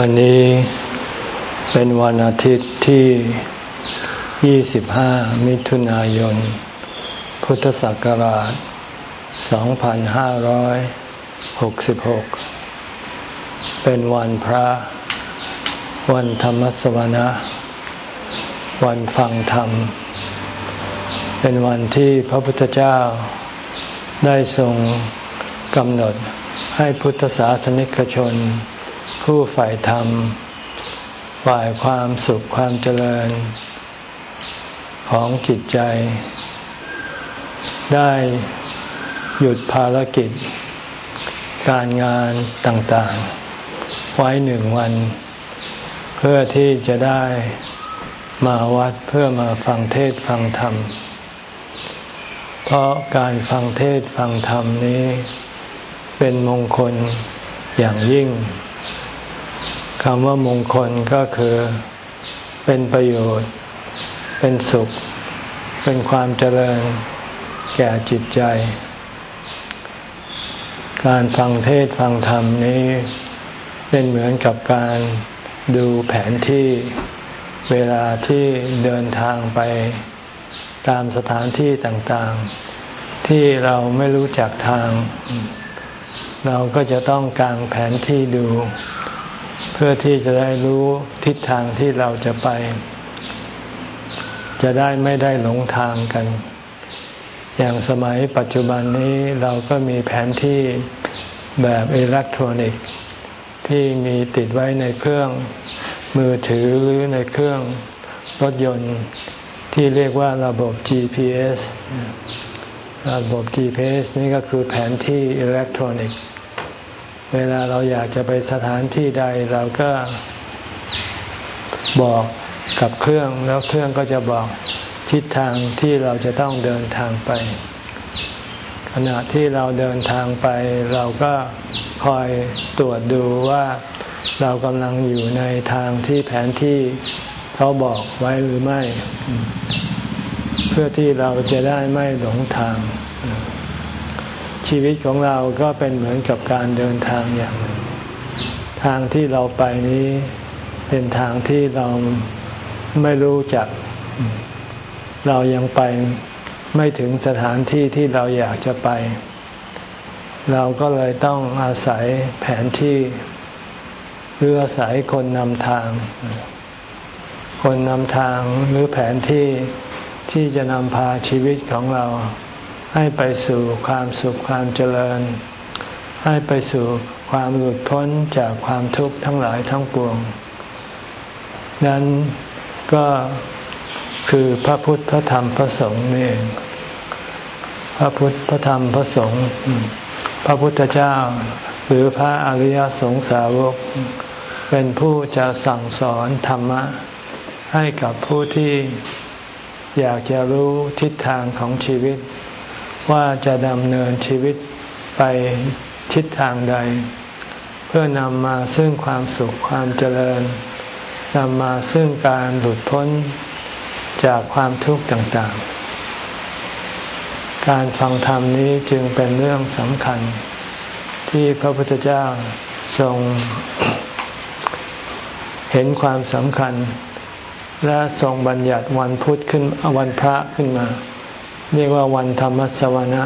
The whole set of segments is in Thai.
วันนี้เป็นวันอาทิตย์ที่ 25 มิถุนายน พุทธศักราช 2566 เป็นวันพระ วันธรรมสวนะ วันฟังธรรม เป็นวันที่พระพุทธเจ้าได้ทรงกำหนดให้พุทธศาสนิกชน ผู้ฝ่ายธรรม ฝ่ายความสุขความเจริญ ของจิตใจ ได้หยุดภารกิจ การงานต่างๆ ไว้หนึ่งวัน เพื่อที่จะได้มาวัดเพื่อมาฟังเทศฟังธรรม เพราะการฟังเทศฟังธรรมนี้ เป็นมงคลอย่างยิ่ง คำว่ามงคลก็คือเป็นประโยชน์ เป็นสุข เป็นความเจริญ แก่จิตใจ การฟังเทศฟังธรรมนี้ เป็นเหมือนกับการดูแผนที่เวลาที่เดินทางไปตามสถานที่ต่างๆ ที่เราไม่รู้จักทาง เราก็จะต้องกางแผนที่ดู เพื่อที่จะได้รู้ทิศทางที่เราจะไป จะได้ไม่ได้หลงทางกัน อย่างสมัยปัจจุบันนี้เราก็มีแผนที่แบบอิเล็กทรอนิกส์ที่มีติดไว้ในเครื่องมือถือหรือในเครื่องรถยนต์ที่เรียกว่าระบบ GPS ระบบ GPS นี่ก็คือแผนที่อิเล็กทรอนิกส์ เวลาเราอยากจะไปสถานที่ใดเราก็บอกกับเครื่องแล้วเครื่องก็จะบอกทิศทางที่เราจะต้องเดินทางไป ขณะที่เราเดินทางไป เราก็คอยตรวจดูว่าเรากำลังอยู่ในทางที่แผนที่เขาบอกไว้หรือไม่ เพื่อที่เราจะได้ไม่หลงทาง ชีวิตของเราก็เป็นเหมือนกับการเดินทางอย่างหนึ่งทางที่เราไปนี้เป็นทางที่เราไม่รู้จัก เรายังไปไม่ถึงสถานที่ที่เราอยากจะไป เราก็เลยต้องอาศัยแผนที่หรืออาศัยคนนำทาง คนนำทางหรือแผนที่ที่จะนำพาชีวิตของเรา ให้ไปสู่ความสุขความเจริญ ให้ไปสู่ความหลุดพ้นจากความทุกข์ทั้งหลายทั้งปวง นั้นก็คือพระพุทธพระธรรมพระสงฆ์นี่เองพระพุทธพระธรรมพระสงฆ์พระพุทธเจ้า หรือพระอริยสงสาวก เป็นผู้จะสั่งสอนธรรมะ ให้กับผู้ที่อยากจะรู้ทิศทางของชีวิต ว่าจะดำเนินชีวิตไปทิศทางใด เพื่อนำมาซึ่งความสุขความเจริญนำมาซึ่งการหลุดพ้นจากความทุกข์ต่างๆ การฟังธรรมนี้จึงเป็นเรื่องสำคัญ ที่พระพุทธเจ้าทรง เห็นความสำคัญ และทรงบัญญัติวันพุธขึ้นวันพระขึ้นมา เรียกว่าวันธรรมสวนะ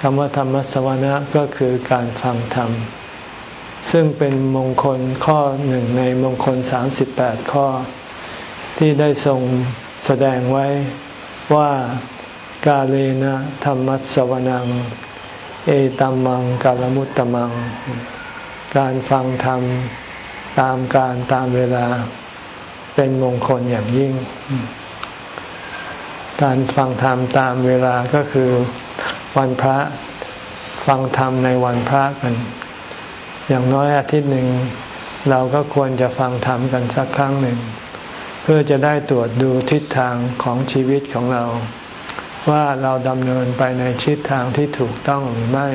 คำว่าธรรมสวนะก็คือการฟังธรรม ซึ่งเป็นมงคลข้อหนึ่งในมงคลสามสิบแปดข้อ ที่ได้ทรงแสดงไว้ว่ากาเลนะธรรมสวนัง เอตัมมังกาลมุตตมัง การฟังธรรมตามการตามเวลาเป็นมงคลอย่างยิ่ง การฟังธรรมตามเวลาก็คือวันพระฟังธรรมในวันพระกัน อย่างน้อยอาทิตย์หนึ่ง เราก็ควรจะฟังธรรมกันสักครั้งหนึ่ง เพื่อจะได้ตรวจดูทิศทางของชีวิตของเรา ว่าเราดำเนินไปในทิศทางที่ถูกต้องหรือไม่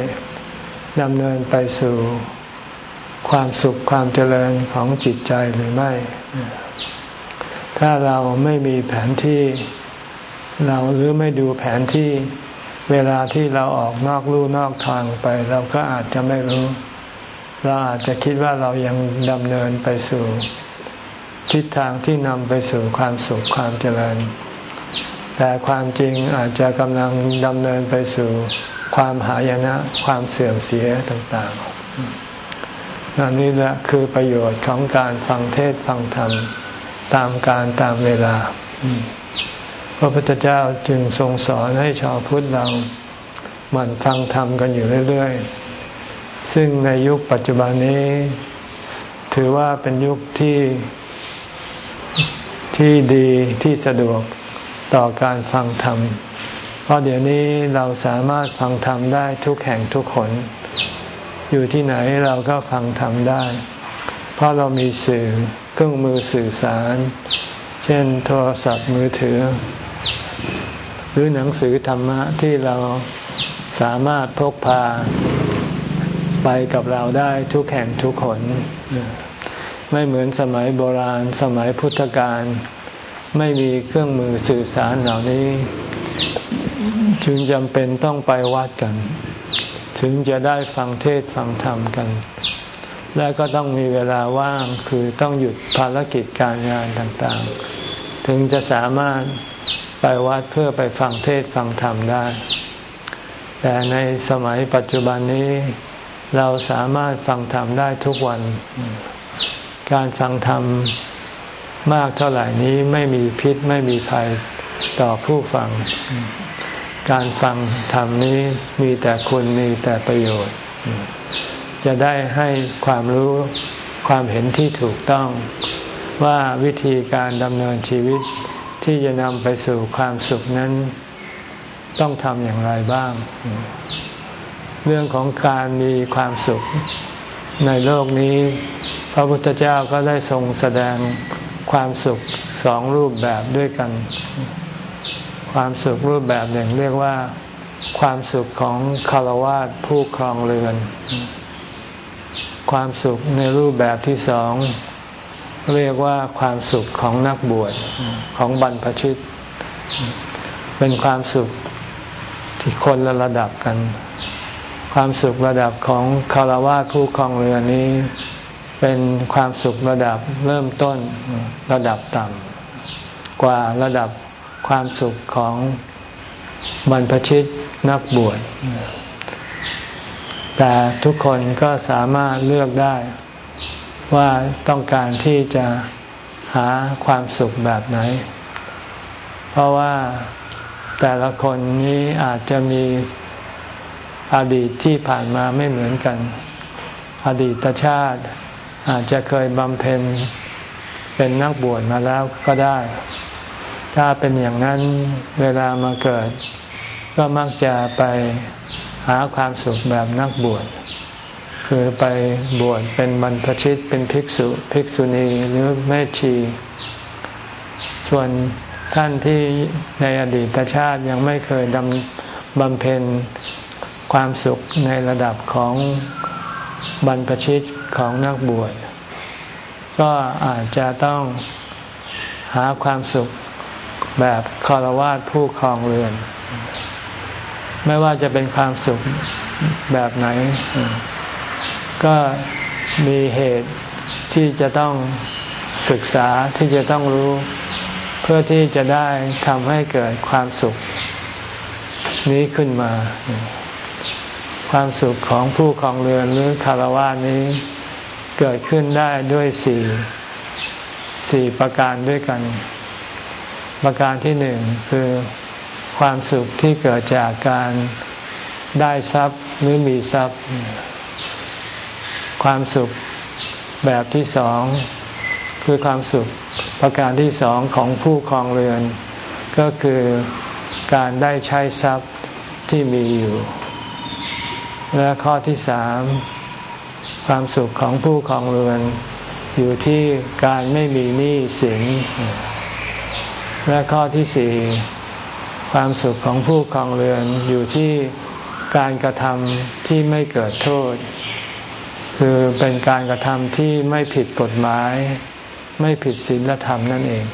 ดำเนินไปสู่ความสุขความเจริญของจิตใจหรือไม่ ถ้าเราไม่มีแผนที่ เราหรือไม่ดูแผนที่เวลาที่เราออกนอกลู่นอกทางไป เราก็อาจจะไม่รู้ เราอาจจะคิดว่าเรายังดำเนินไปสู่ทิศทางที่นำไปสู่ความสุขความเจริญ แต่ความจริงอาจจะกำลังดำเนินไปสู่ความหายนะ ความเสื่อมเสียต่างๆนนี่แหละคือประโยชน์ของการฟังเทศฟังธรรม ตามการตามเวลา พระพุทธเจ้าจึงทรงสอนให้ชาวพุทธเราหมั่นฟังธรรมกันอยู่เรื่อยๆ ซึ่งในยุคปัจจุบันนี้ ถือว่าเป็นยุคที่ที่ดีที่สะดวกต่อการฟังธรรม เพราะเดี๋ยวนี้เราสามารถฟังธรรมได้ทุกแห่งทุกคน อยู่ที่ไหนเราก็ฟังธรรมได้ เพราะเรามีสื่อเครื่องมือสื่อสาร เช่นโทรศัพท์มือถือ หรือหนังสือธรรมะที่เราสามารถพกพาไปกับเราได้ทุกแห่งทุกคนไม่เหมือนสมัยโบราณสมัยพุทธกาลไม่มีเครื่องมือสื่อสารเหล่านี้ จึงจำเป็นต้องไปวัดกัน ถึงจะได้ฟังเทศฟังธรรมกัน และก็ต้องมีเวลาว่างคือต้องหยุดภารกิจการงานต่างๆ ถึงจะสามารถ ไปวัดเพื่อไปฟังเทศฟังธรรมได้ แต่ในสมัยปัจจุบันนี้ เราสามารถฟังธรรมได้ทุกวัน การฟังธรรมมากเท่าไหร่นี้ไม่มีพิษไม่มีภัยต่อผู้ฟัง การฟังธรรมนี้มีแต่คุณมีแต่ประโยชน์ จะได้ให้ความรู้ความเห็นที่ถูกต้องว่าวิธีการดำเนินชีวิต ที่จะนำไปสู่ความสุขนั้นต้องทำอย่างไรบ้าง เรื่องของการมีความสุข ในโลกนี้ พระพุทธเจ้าก็ได้ทรงแสดงความสุขสองรูปแบบด้วยกัน ความสุขรูปแบบหนึ่งเรียกว่าความสุขของคารวะผู้ครองเรือน ความสุขในรูปแบบที่สอง เรียกว่าความสุขของนักบวชของบรรพชิต เป็นความสุขที่คนละระดับกัน ความสุขระดับของคารวะผู้ครองเรือนนี้ เป็นความสุขระดับเริ่มต้นระดับต่ำกว่าระดับความสุขของบรรพชิตนักบวชแต่ทุกคนก็สามารถเลือกได้ ว่าต้องการที่จะหาความสุขแบบไหน เพราะว่าแต่ละคนนี้อาจจะมีอดีตที่ผ่านมาไม่เหมือนกัน อดีตชาติอาจจะเคยบำเพ็ญเป็นนักบวชมาแล้วก็ได้ ถ้าเป็นอย่างนั้นเวลามาเกิด ก็มักจะไปหาความสุขแบบนักบวช คือไปบวชเป็นบรรพชิตเป็นภิกษุภิกษุณีหรือแม่ชี ส่วนท่านที่ในอดีตชาติยังไม่เคยดำบำเพ็ญความสุขในระดับของบรรพชิตของนักบวชก็อาจจะต้องหาความสุขแบบคารวะผู้ครองเรือน ไม่ว่าจะเป็นความสุขแบบไหน ก็มีเหตุที่จะต้องศึกษาที่จะต้องรู้ เพื่อที่จะได้ทำให้เกิดความสุข นี้ขึ้นมา ความสุขของผู้ครองเรือนหรือคารวะนี้ เกิดขึ้นได้ด้วยสี่สี่ประการด้วยกัน ประการที่หนึ่งคือความสุขที่เกิดจากการได้ทรัพย์หรือมีทรัพย์ ความสุขแบบที่สองคือความสุขประการที่สองของผู้ครองเรือน ก็คือการได้ใช้ทรัพย์ที่มีอยู่ และข้อที่สามความสุขของผู้ครองเรือน อยู่ที่การไม่มีหนี้สินและข้อที่สี่ความสุขของผู้ครองเรือนอยู่ที่การกระทำที่ไม่เกิดโทษ คือเป็นการกระทำที่ไม่ผิดกฎหมาย ไม่ผิดศีลธรรมนั่นเอง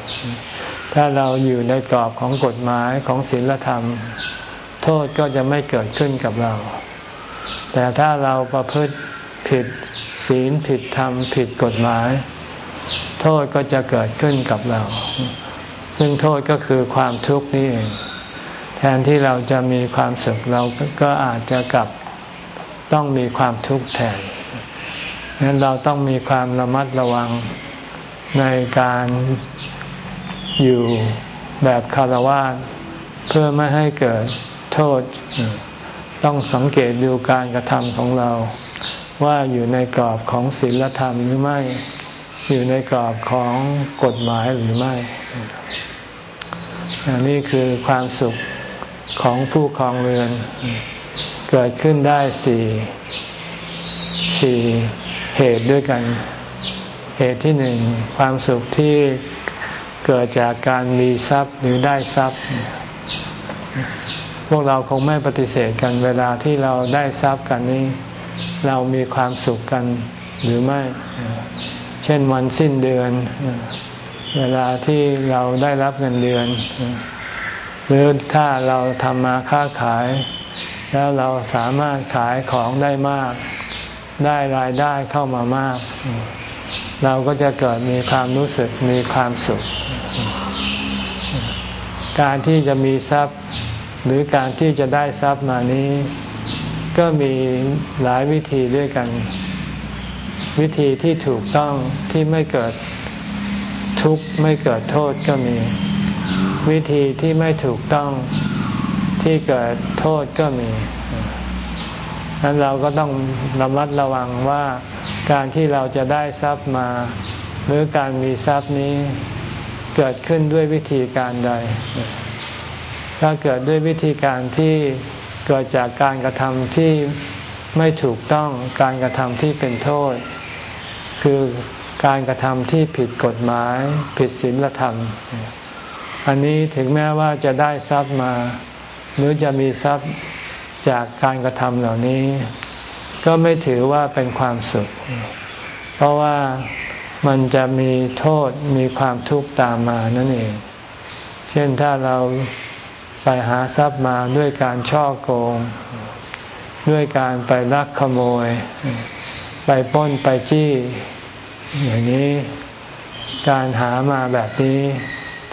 ถ้าเราอยู่ในกรอบของกฎหมายของศีลธรรม โทษก็จะไม่เกิดขึ้นกับเรา แต่ถ้าเราประพฤติผิดศีลผิดธรรม ผิดกฎหมาย โทษก็จะเกิดขึ้นกับเรา ซึ่งโทษก็คือความทุกข์นี่เองแทนที่เราจะมีความสุขเราก็อาจจะกลับต้องมีความทุกข์แทน นั้นเราต้องมีความระมัดระวังในการอยู่แบบคารวะเพื่อไม่ให้เกิดโทษ ต้องสังเกตดูการกระทำของเรา ว่าอยู่ในกรอบของศีลธรรมหรือไม่ อยู่ในกรอบของกฎหมายหรือไม่นี่คือความสุขของผู้ครองเรือน เกิดขึ้นได้สี่สี่ เหตุด้วยกัน เหตุที่หนึ่งความสุขที่เกิดจากการมีทรัพย์หรือได้ทรัพย์ พวกเราคงไม่ปฏิเสธกันเวลาที่เราได้ทรัพย์กันนี้ เรามีความสุขกันหรือไม่ เช่นวันสิ้นเดือน เวลาที่เราได้รับเงินเดือน หรือถ้าเราทำมาค้าขาย แล้วเราสามารถขายของได้มาก ได้รายได้เข้ามามาก เราก็จะเกิดมีความรู้สึกมีความสุข การที่จะมีทรัพย์หรือการที่จะได้ทรัพย์มานี้ ก็มีหลายวิธีด้วยกัน วิธีที่ถูกต้องที่ไม่เกิดทุกข์ไม่เกิดโทษก็มี วิธีที่ไม่ถูกต้องที่เกิดโทษก็มี นั้นเราก็ต้องระมัดระวังว่าการที่เราจะได้ทรัพย์มา หรือการมีทรัพย์นี้เกิดขึ้นด้วยวิธีการใด ถ้าเกิดด้วยวิธีการที่เกิดจากการกระทำที่ไม่ถูกต้องการกระทำที่เป็นโทษ คือการกระทำที่ผิดกฎหมาย ผิดศีลธรรม อันนี้ถึงแม้ว่าจะได้ทรัพย์มา หรือจะมีทรัพย์ จากการกระทำเหล่านี้ ก็ไม่ถือว่าเป็นความสุข เพราะว่ามันจะมีโทษมีความทุกข์ตามมานั่นเอง เช่นถ้าเราไปหาทรัพย์มาด้วยการช่อโกง ด้วยการไปลักขโมย ไปป้นไปจี้ อย่างนี้การหามาแบบนี้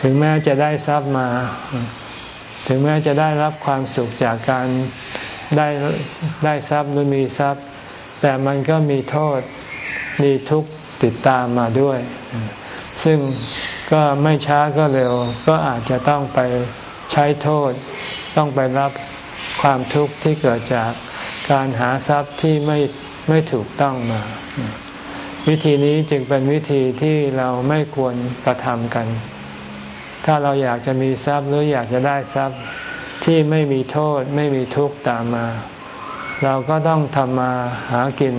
ถึงแม้จะได้ทรัพย์มา ถึงแม้จะได้รับความสุขจากการได้ได้ทรัพย์หรือมีทรัพย์ แต่มันก็มีโทษมีทุกข์ติดตามมาด้วย ซึ่งก็ไม่ช้าก็เร็ว ก็อาจจะต้องไปใช้โทษ ต้องไปรับความทุกข์ที่เกิดจากการหาทรัพย์ที่ไม่ไม่ถูกต้องมา วิธีนี้จึงเป็นวิธีที่เราไม่ควรกระทำกัน ถ้าเราอยากจะมีทรัพย์หรืออยากจะได้ทรัพย์ที่ไม่มีโทษไม่มีทุกข์ตามมา เราก็ต้องทำมาหากิน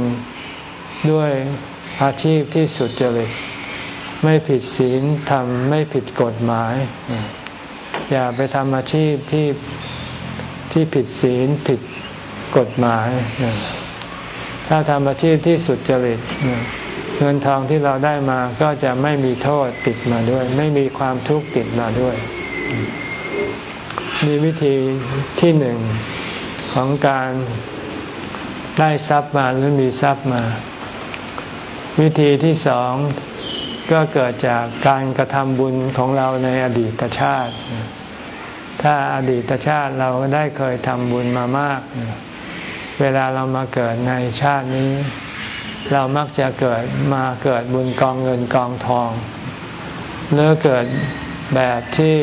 ด้วยอาชีพที่สุดจริตไม่ผิดศีลทำไม่ผิดกฎหมาย อย่าไปทำอาชีพที่ที่ผิดศีลผิดกฎหมาย ถ้าทำอาชีพที่สุดจริต เงินทองที่เราได้มาก็จะไม่มีโทษติดมาด้วย ไม่มีความทุกข์ติดมาด้วย มีวิธีที่หนึ่งของการได้ทรัพย์มาหรือมีทรัพย์มา วิธีที่สองก็เกิดจากการกระทำบุญของเราในอดีตชาติ ถ้าอดีตชาติเราได้เคยทำบุญมามาก เวลาเรามาเกิดในชาตินี้ เรามักจะเกิดมาเกิดบุญกองเงินกองทองหรือเกิดแบบที่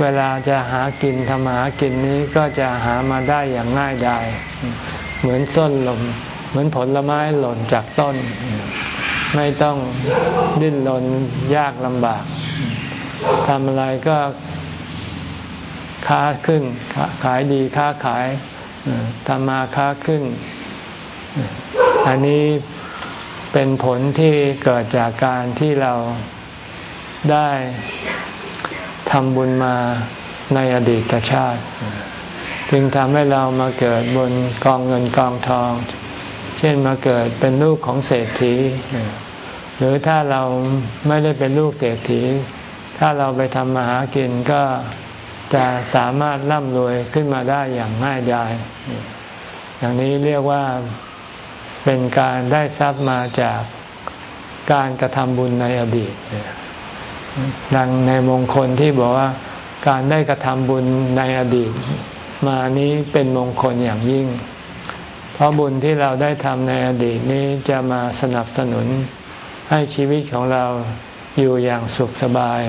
เวลาจะหากินทำหากินนี้ก็จะหามาได้อย่างง่ายดายเหมือนส้นลมเหมือนผลไม้หล่นจากต้น ไม่ต้องดิ้นรนยากลำบากทำอะไรก็ค้าขึ้น ขายดีค้าขายทำมาค้าขึ้น อันนี้เป็นผลที่เกิดจากการที่เราได้ทำบุญมาในอดีตชาติ จึงทำให้เรามาเกิดบนกองเงินกองทอง เช่นมาเกิดเป็นลูกของเศรษฐี หรือถ้าเราไม่ได้เป็นลูกเศรษฐี ถ้าเราไปทำมาหากินก็จะสามารถร่ำรวยขึ้นมาได้อย่างง่ายดายอย่างนี้เรียกว่า เป็นการได้ทรัพย์มาจากการกระทำบุญในอดีต ดังในมงคลที่บอกว่าการได้กระทำบุญในอดีต มานี้เป็นมงคลอย่างยิ่ง เพราะบุญที่เราได้ทำในอดีตนี้จะมาสนับสนุนให้ชีวิตของเราอยู่อย่างสุขสบาย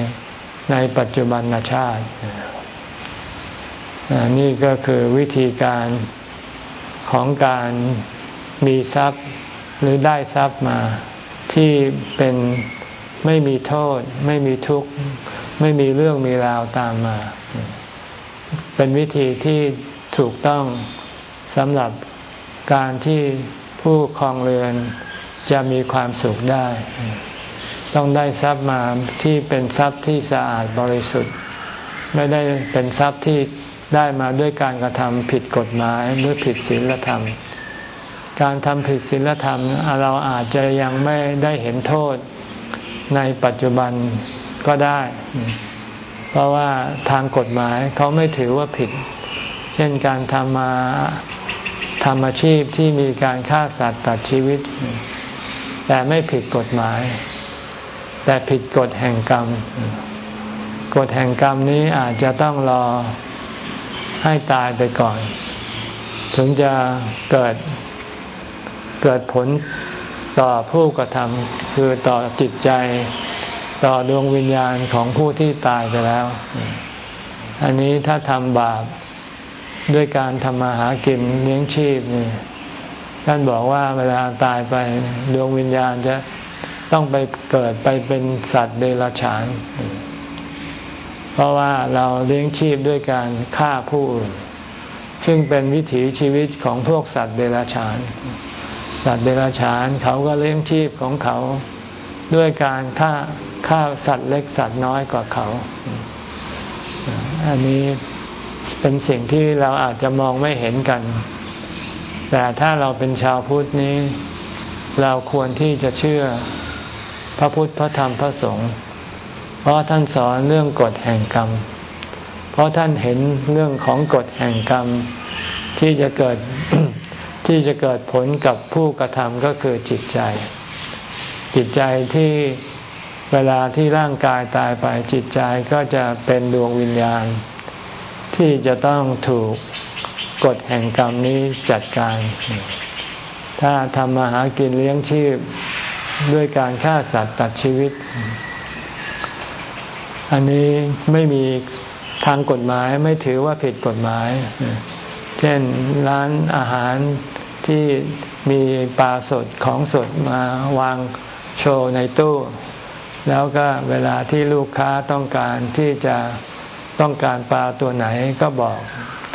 ในปัจจุบันชาติ นี่ก็คือวิธีการของการ มีทรัพย์หรือได้ทรัพย์มาที่เป็นไม่มีโทษ ไม่มีทุกข์ไม่มีเรื่องมีราวตามมา เป็นวิธีที่ถูกต้องสำหรับการที่ผู้ครองเรือนจะมีความสุขได้ ต้องได้ทรัพย์มาที่เป็นทรัพย์ที่สะอาดบริสุทธิ์ ไม่ได้เป็นทรัพย์ที่ได้มาด้วยการกระทำผิดกฎหมายหรือผิดศีลธรรม การทำผิดศีลธรรมเราอาจจะยังไม่ได้เห็นโทษในปัจจุบันก็ได้ เพราะว่าทางกฎหมายเขาไม่ถือว่าผิด เช่นการทำมาทำอาชีพที่มีการฆ่าสัตว์ตัดชีวิต แต่ไม่ผิดกฎหมาย แต่ผิดกฎแห่งกรรม กฎแห่งกรรมนี้อาจจะต้องรอให้ตายไปก่อน ถึงจะเกิด เกิดผลต่อผู้กระทำคือต่อจิตใจ ต่อดวงวิญญาณของผู้ที่ตายไปแล้ว อันนี้ถ้าทำบาปด้วยการทำมาหากินเลี้ยงชีพนี่ท่านบอกว่าเวลาตายไปดวงวิญญาณจะต้องไปเกิดไปเป็นสัตว์เดรัจฉาน เพราะว่าเราเลี้ยงชีพด้วยการฆ่าผู้อื่น ซึ่งเป็นวิถีชีวิตของพวกสัตว์เดรัจฉาน สัตว์เดรัจฉานเขาก็เลี้ยงชีพของเขาด้วยการฆ่าฆ่าสัตว์เล็กสัตว์น้อยกว่าเขา อันนี้เป็นสิ่งที่เราอาจจะมองไม่เห็นกัน แต่ถ้าเราเป็นชาวพุทธนี้ เราควรที่จะเชื่อพระพุทธพระธรรมพระสงฆ์เพราะท่านสอนเรื่องกฎแห่งกรรม เพราะท่านเห็นเรื่องของกฎแห่งกรรมที่จะเกิด ที่จะเกิดผลกับผู้กระทำก็คือจิตใจ จิตใจที่เวลาที่ร่างกายตายไปจิตใจก็จะเป็นดวงวิญญาณ ที่จะต้องถูกกฎแห่งกรรมนี้จัดการ ถ้าทำมาหากินเลี้ยงชีพด้วยการฆ่าสัตว์ตัดชีวิต อันนี้ไม่มีทางกฎหมายไม่ถือว่าผิดกฎหมาย เช่นร้านอาหารที่มีปลาสดของสดมาวางโชว์ในตู้ แล้วก็เวลาที่ลูกค้าต้องการที่จะต้องการปลาตัวไหนก็บอก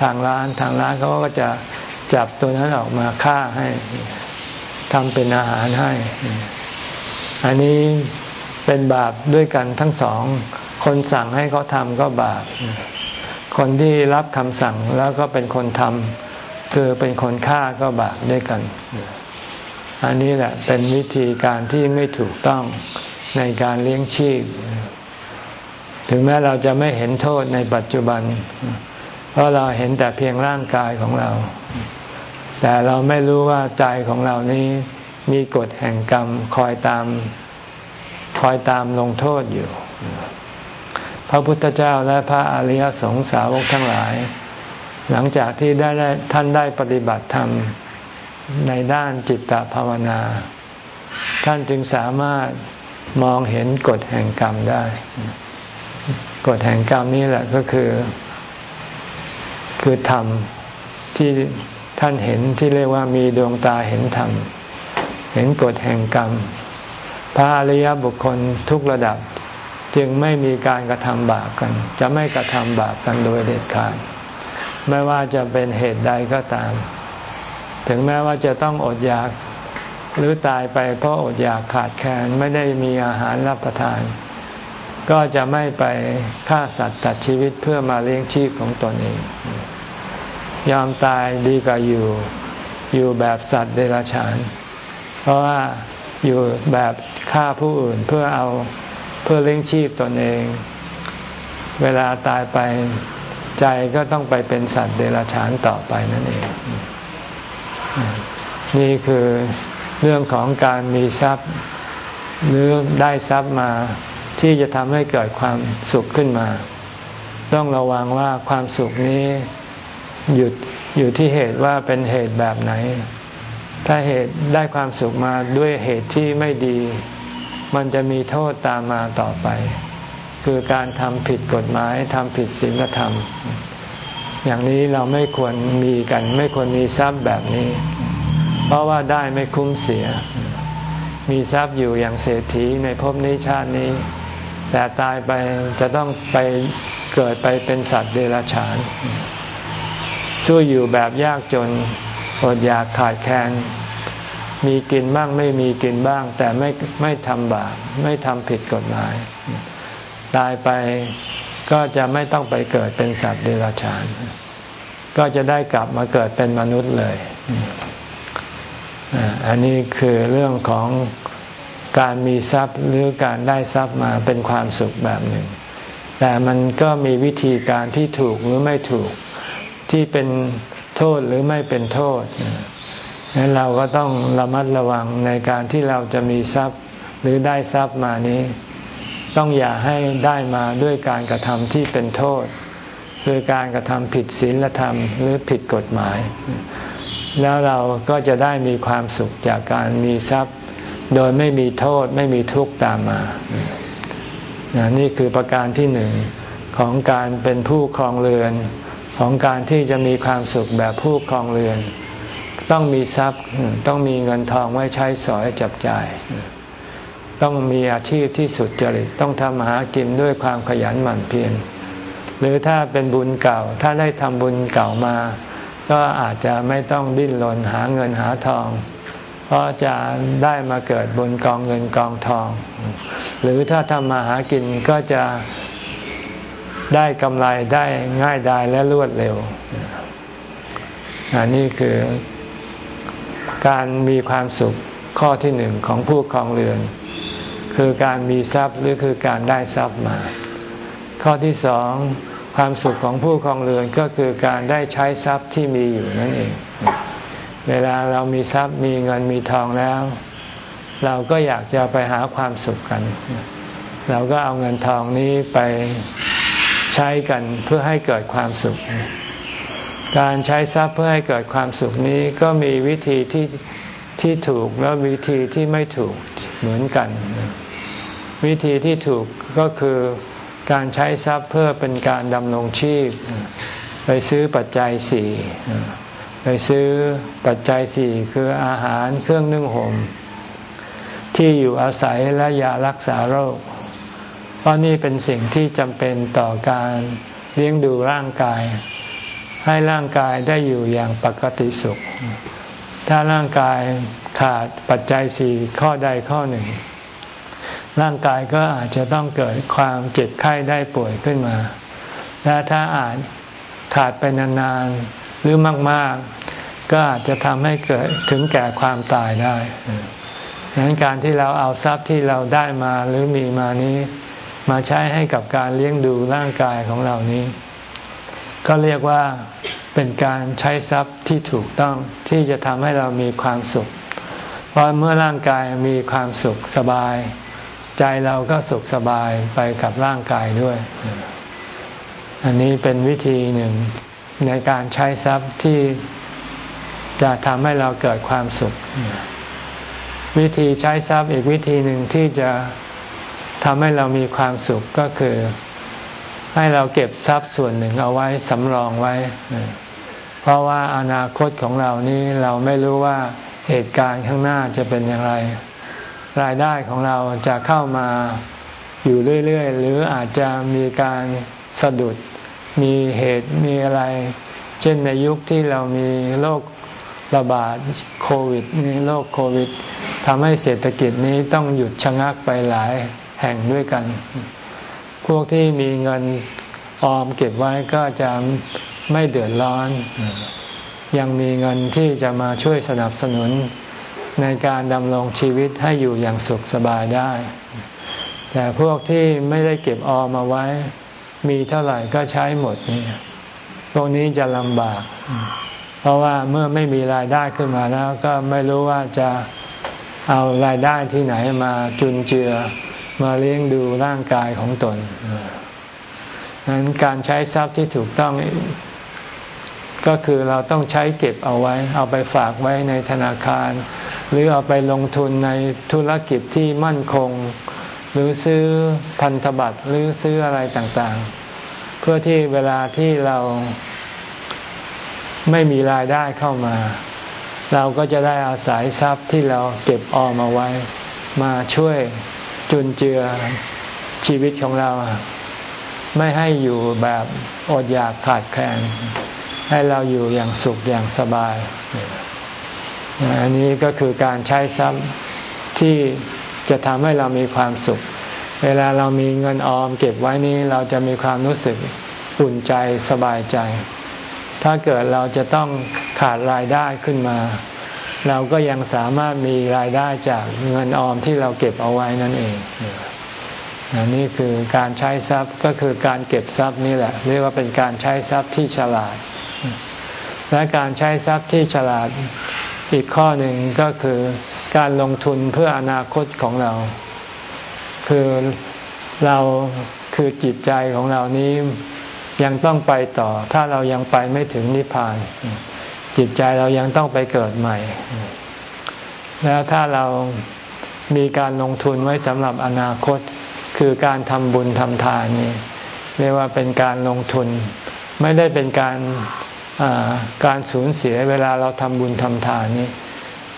ทางร้านทางร้านเขาก็จะจับตัวนั้นออกมาฆ่าให้ทำเป็นอาหารให้ อันนี้เป็นบาปด้วยกันทั้งสอง คนสั่งให้เขาทำก็บาป คนที่รับคำสั่งแล้วก็เป็นคนทำคือเป็นคนฆ่าก็บาปด้วยกัน อันนี้แหละเป็นวิธีการที่ไม่ถูกต้องในการเลี้ยงชีพ ถึงแม้เราจะไม่เห็นโทษในปัจจุบัน เพราะเราเห็นแต่เพียงร่างกายของเรา แต่เราไม่รู้ว่าใจของเรานี้มีกฎแห่งกรรมคอยตามคอยตามลงโทษอยู่ ระพุทธเจ้าและพระอริยสงสาวกทั้งหลาย หลังจากที่ได้ท่านได้ปฏิบัติธรรมในด้านจิตตภาวนา ท่านจึงสามารถมองเห็นกฎแห่งกรรมได้ กฎแห่งกรรมนี้แหละก็คือ คือธรรมที่ท่านเห็นที่เรียกว่ามีดวงตาเห็นธรรม เห็นกฎแห่งกรรม พระอริยบุคคลทุกระดับ จึงไม่มีการกระทำบาปกัน จะไม่กระทำบาปกันโดยเด็ดขาด ไม่ว่าจะเป็นเหตุใดก็ตาม ถึงแม้ว่าจะต้องอดอยากหรือตายไปเพราะอดอยากขาดแคลนไม่ได้มีอาหารรับประทาน ก็จะไม่ไปฆ่าสัตว์ตัดชีวิตเพื่อมาเลี้ยงชีพของตนเอง ยอมตายดีกว่าอยู่อยู่แบบสัตว์เดรัจฉาน เพราะว่าอยู่แบบฆ่าผู้อื่นเพื่อเอา เพื่อเลี้ยงชีพตนเอง เวลาตายไปใจก็ต้องไปเป็นสัตว์เดรัจฉานต่อไปนั่นเอง นี่คือเรื่องของการมีทรัพย์ หรือได้ทรัพย์มาที่จะทำให้เกิดความสุขขึ้นมา ต้องระวังว่าความสุขนี้หยุดอยู่ที่เหตุว่าเป็นเหตุแบบไหน ถ้าเหตุได้ความสุขมาด้วยเหตุที่ไม่ดี มันจะมีโทษตามมาต่อไป คือการทำผิดกฎหมายทำผิดศีลธรรม อย่างนี้เราไม่ควรมีกัน ไม่ควรมีทรัพย์แบบนี้ เพราะว่าได้ไม่คุ้มเสีย มีทรัพย์อยู่อย่างเศรษฐีในภพนี้ชาตินี้ แต่ตายไปจะต้องไปเกิดไปเป็นสัตว์เดรัจฉานสู้อยู่แบบยากจนอดอยากขาดแคลน มีกินบ้างไม่มีกินบ้าง แต่ไม่ไม่ทำบาปไม่ทำผิดกฎหมาย ตายไปก็จะไม่ต้องไปเกิดเป็นสัตว์เดรัจฉาน ก็จะได้กลับมาเกิดเป็นมนุษย์เลย อันนี้คือเรื่องของการมีทรัพย์หรือการได้ทรัพย์มาเป็นความสุขแบบหนึ่ง แต่มันก็มีวิธีการที่ถูกหรือไม่ถูกที่เป็นโทษหรือไม่เป็นโทษ นั้นเราก็ต้องระมัดระวังในการที่เราจะมีทรัพย์หรือได้ทรัพย์มานี้ ต้องอย่าให้ได้มาด้วยการกระทำที่เป็นโทษคือการกระทำผิดศีลธรรมหรือผิดกฎหมาย แล้วเราก็จะได้มีความสุขจากการมีทรัพย์ โดยไม่มีโทษไม่มีทุกข์ตามมา นี่คือประการที่หนึ่งของการเป็นผู้ครองเรือน ของการที่จะมีความสุขแบบผู้ครองเรือน ต้องมีทรัพย์ต้องมีเงินทองไว้ใช้สอยจับจ่าย ต้องมีอาชีพที่สุดจริตต้องทำหากินด้วยความขยันหมั่นเพียรหรือถ้าเป็นบุญเก่า ถ้าได้ทำบุญเก่ามา ก็อาจจะไม่ต้องดิ้นรนหาเงินหาทอง เพราะจะได้มาเกิดบนกองเงินกองทอง หรือถ้าทำมาหากินก็จะได้กำไรได้ง่ายดายและรวดเร็วอันนี้คือ การมีความสุขข้อที่หนึ่งของผู้ครองเรือน คือการมีทรัพย์หรือคือการได้ทรัพย์มา ข้อที่สองความสุขของผู้ครองเรือนก็คือการได้ใช้ทรัพย์ที่มีอยู่นั่นเอง เวลาเรามีทรัพย์มีเงินมีทองแล้ว เราก็อยากจะไปหาความสุขกัน เราก็เอาเงินทองนี้ไปใช้กันเพื่อให้เกิดความสุข การใช้ทรัพย์เพื่อให้เกิดความสุขนี้ก็มีวิธีที่ที่ถูกและวิธีที่ไม่ถูกเหมือนกัน วิธีที่ถูกก็คือการใช้ทรัพย์เพื่อเป็นการดำรงชีพ ไปซื้อปัจจัยสี่ไปซื้อปัจจัยสี่คืออาหารเครื่องนึ่งห่มที่อยู่อาศัยและยารักษาโรค เพราะนี่เป็นสิ่งที่จำเป็นต่อการเลี้ยงดูร่างกาย ให้ร่างกายได้อยู่อย่างปกติสุข ถ้าร่างกายขาดปัจจัยสี่ข้อใดข้อหนึ่ง ร่างกายก็อาจจะต้องเกิดความเจ็บไข้ได้ป่วยขึ้นมา และถ้าอาจขาดไปนานๆหรือมากๆ ก็อาจจะทำให้เกิดถึงแก่ความตายได้ดังนั้นการที่เราเอาทรัพย์ที่เราได้มาหรือมีมานี้ มาใช้ให้กับการเลี้ยงดูร่างกายของเรานี้ ก็เรียกว่าเป็นการใช้ทรัพย์ที่ถูกต้องที่จะทำให้เรามีความสุข เพราะเมื่อร่างกายมีความสุขสบาย ใจเราก็สุขสบายไปกับร่างกายด้วย อันนี้เป็นวิธีหนึ่งในการใช้ทรัพย์ที่จะทำให้เราเกิดความสุข วิธีใช้ทรัพย์อีกวิธีหนึ่งที่จะทำให้เรามีความสุขก็คือ ให้เราเก็บทรัพย์ส่วนหนึ่งเอาไว้สำรองไว้ เพราะว่าอนาคตของเรานี้เราไม่รู้ว่าเหตุการณ์ข้างหน้าจะเป็นอย่างไร รายได้ของเราจะเข้ามาอยู่เรื่อย ๆ หรืออาจจะมีการสะดุด มีเหตุมีอะไร เช่นในยุคที่เรามีโรคระบาดโควิดนี่โรคโควิดทำให้เศรษฐกิจนี้ต้องหยุดชะงักไปหลายแห่งด้วยกัน พวกที่มีเงินออมเก็บไว้ก็จะไม่เดือดร้อน ยังมีเงินที่จะมาช่วยสนับสนุนในการดำรงชีวิตให้อยู่อย่างสุขสบายได้ แต่พวกที่ไม่ได้เก็บออมมาไว้ มีเท่าไหร่ก็ใช้หมดนี่พวกนี้จะลำบาก เพราะว่าเมื่อไม่มีรายได้ขึ้นมาแล้ว ก็ไม่รู้ว่าจะเอารายได้ที่ไหนมาจุนเจือ มาเลี้ยงดูร่างกายของตนนั้นการใช้ทรัพย์ที่ถูกต้องก็คือเราต้องใช้เก็บเอาไว้ เอาไปฝากไว้ในธนาคาร หรือเอาไปลงทุนในธุรกิจที่มั่นคง หรือซื้อพันธบัตรหรือซื้ออะไรต่างๆ เพื่อที่เวลาที่เราไม่มีรายได้เข้ามา เราก็จะได้อาศัยทรัพย์ที่เราเก็บออมเอาไว้ มาช่วย จุนเจือชีวิตของเรา ไม่ให้อยู่แบบอดอยากขาดแคลนให้เราอยู่อย่างสุขอย่างสบาย อันนี้ก็คือการใช้ทรัพย์ที่จะทำให้เรามีความสุข เวลาเรามีเงินออมเก็บไว้นี้เราจะมีความรู้สึกอุ่นใจสบายใจ ถ้าเกิดเราจะต้องขาดรายได้ขึ้นมา เราก็ยังสามารถมีรายได้จากเงินออมที่เราเก็บเอาไว้นั่นเองนี่คือการใช้ทรัพย์ก็คือการเก็บทรัพย์นี่แหละ เรียกว่าเป็นการใช้ทรัพย์ที่ฉลาด และการใช้ทรัพย์ที่ฉลาดอีกข้อหนึ่งก็คือการลงทุนเพื่ออนาคตของเรา คือเราคือจิตใจของเรานี้ยังต้องไปต่อ ถ้าเรายังไปไม่ถึงนิพพาน จิตใจเรายังต้องไปเกิดใหม่ แล้วถ้าเรามีการลงทุนไว้สำหรับอนาคต คือการทำบุญทำทานนี่เรียกว่าเป็นการลงทุน ไม่ได้เป็นการการสูญเสียเวลาเราทำบุญทำทานนี่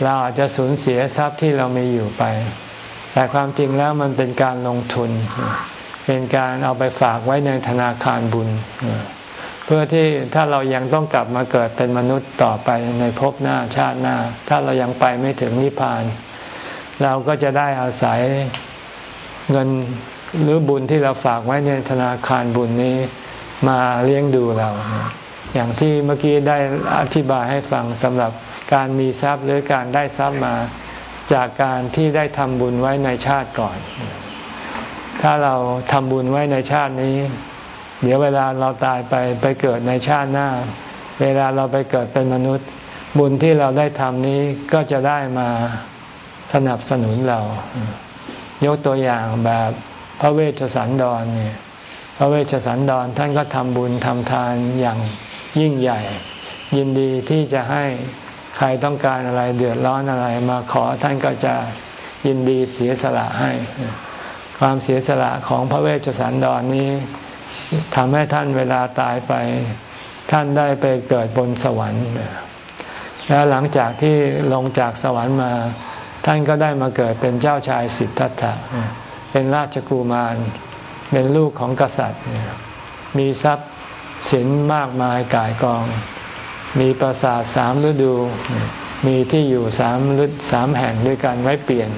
เราอาจจะสูญเสียทรัพย์ที่เรามีอยู่ไป แต่ความจริงแล้วมันเป็นการลงทุน เป็นการเอาไปฝากไว้ในธนาคารบุญ เพื่อที่ถ้าเรายังต้องกลับมาเกิดเป็นมนุษย์ต่อไปในภพหน้าชาติหน้า ถ้าเรายังไปไม่ถึงนิพพาน เราก็จะได้อาศัยเงินหรือบุญที่เราฝากไว้ในธนาคารบุญนี้มาเลี้ยงดูเรา อย่างที่เมื่อกี้ได้อธิบายให้ฟังสำหรับการมีทรัพย์หรือการได้ทรัพย์มาจากการที่ได้ทำบุญไว้ในชาติก่อน ถ้าเราทำบุญไว้ในชาตินี้ เดี๋ยวเวลาเราตายไปไปเกิดในชาติหน้า เวลาเราไปเกิดเป็นมนุษย์ บุญที่เราได้ทำนี้ก็จะได้มาสนับสนุนเรา ยกตัวอย่างแบบพระเวชสันดรเนี่ย พระเวชสันดรท่านก็ทำบุญทำทานอย่างยิ่งใหญ่ ยินดีที่จะให้ใครต้องการอะไรเดือดร้อนอะไรมาขอท่านก็จะยินดีเสียสละให้ ความเสียสละของพระเวชสันดรนนี้ ทำให้ท่านเวลาตายไป ท่านได้ไปเกิดบนสวรรค์ แล้วหลังจากที่ลงจากสวรรค์มา ท่านก็ได้มาเกิดเป็นเจ้าชายสิทธัตถะ เป็นราชกุมาร เป็นลูกของกษัตริย์ มีทรัพย์สินมากมายกายกอง มีปราสาทสามฤดู มีที่อยู่สามฤสามแห่งด้วยกันไว้เปลี่ยน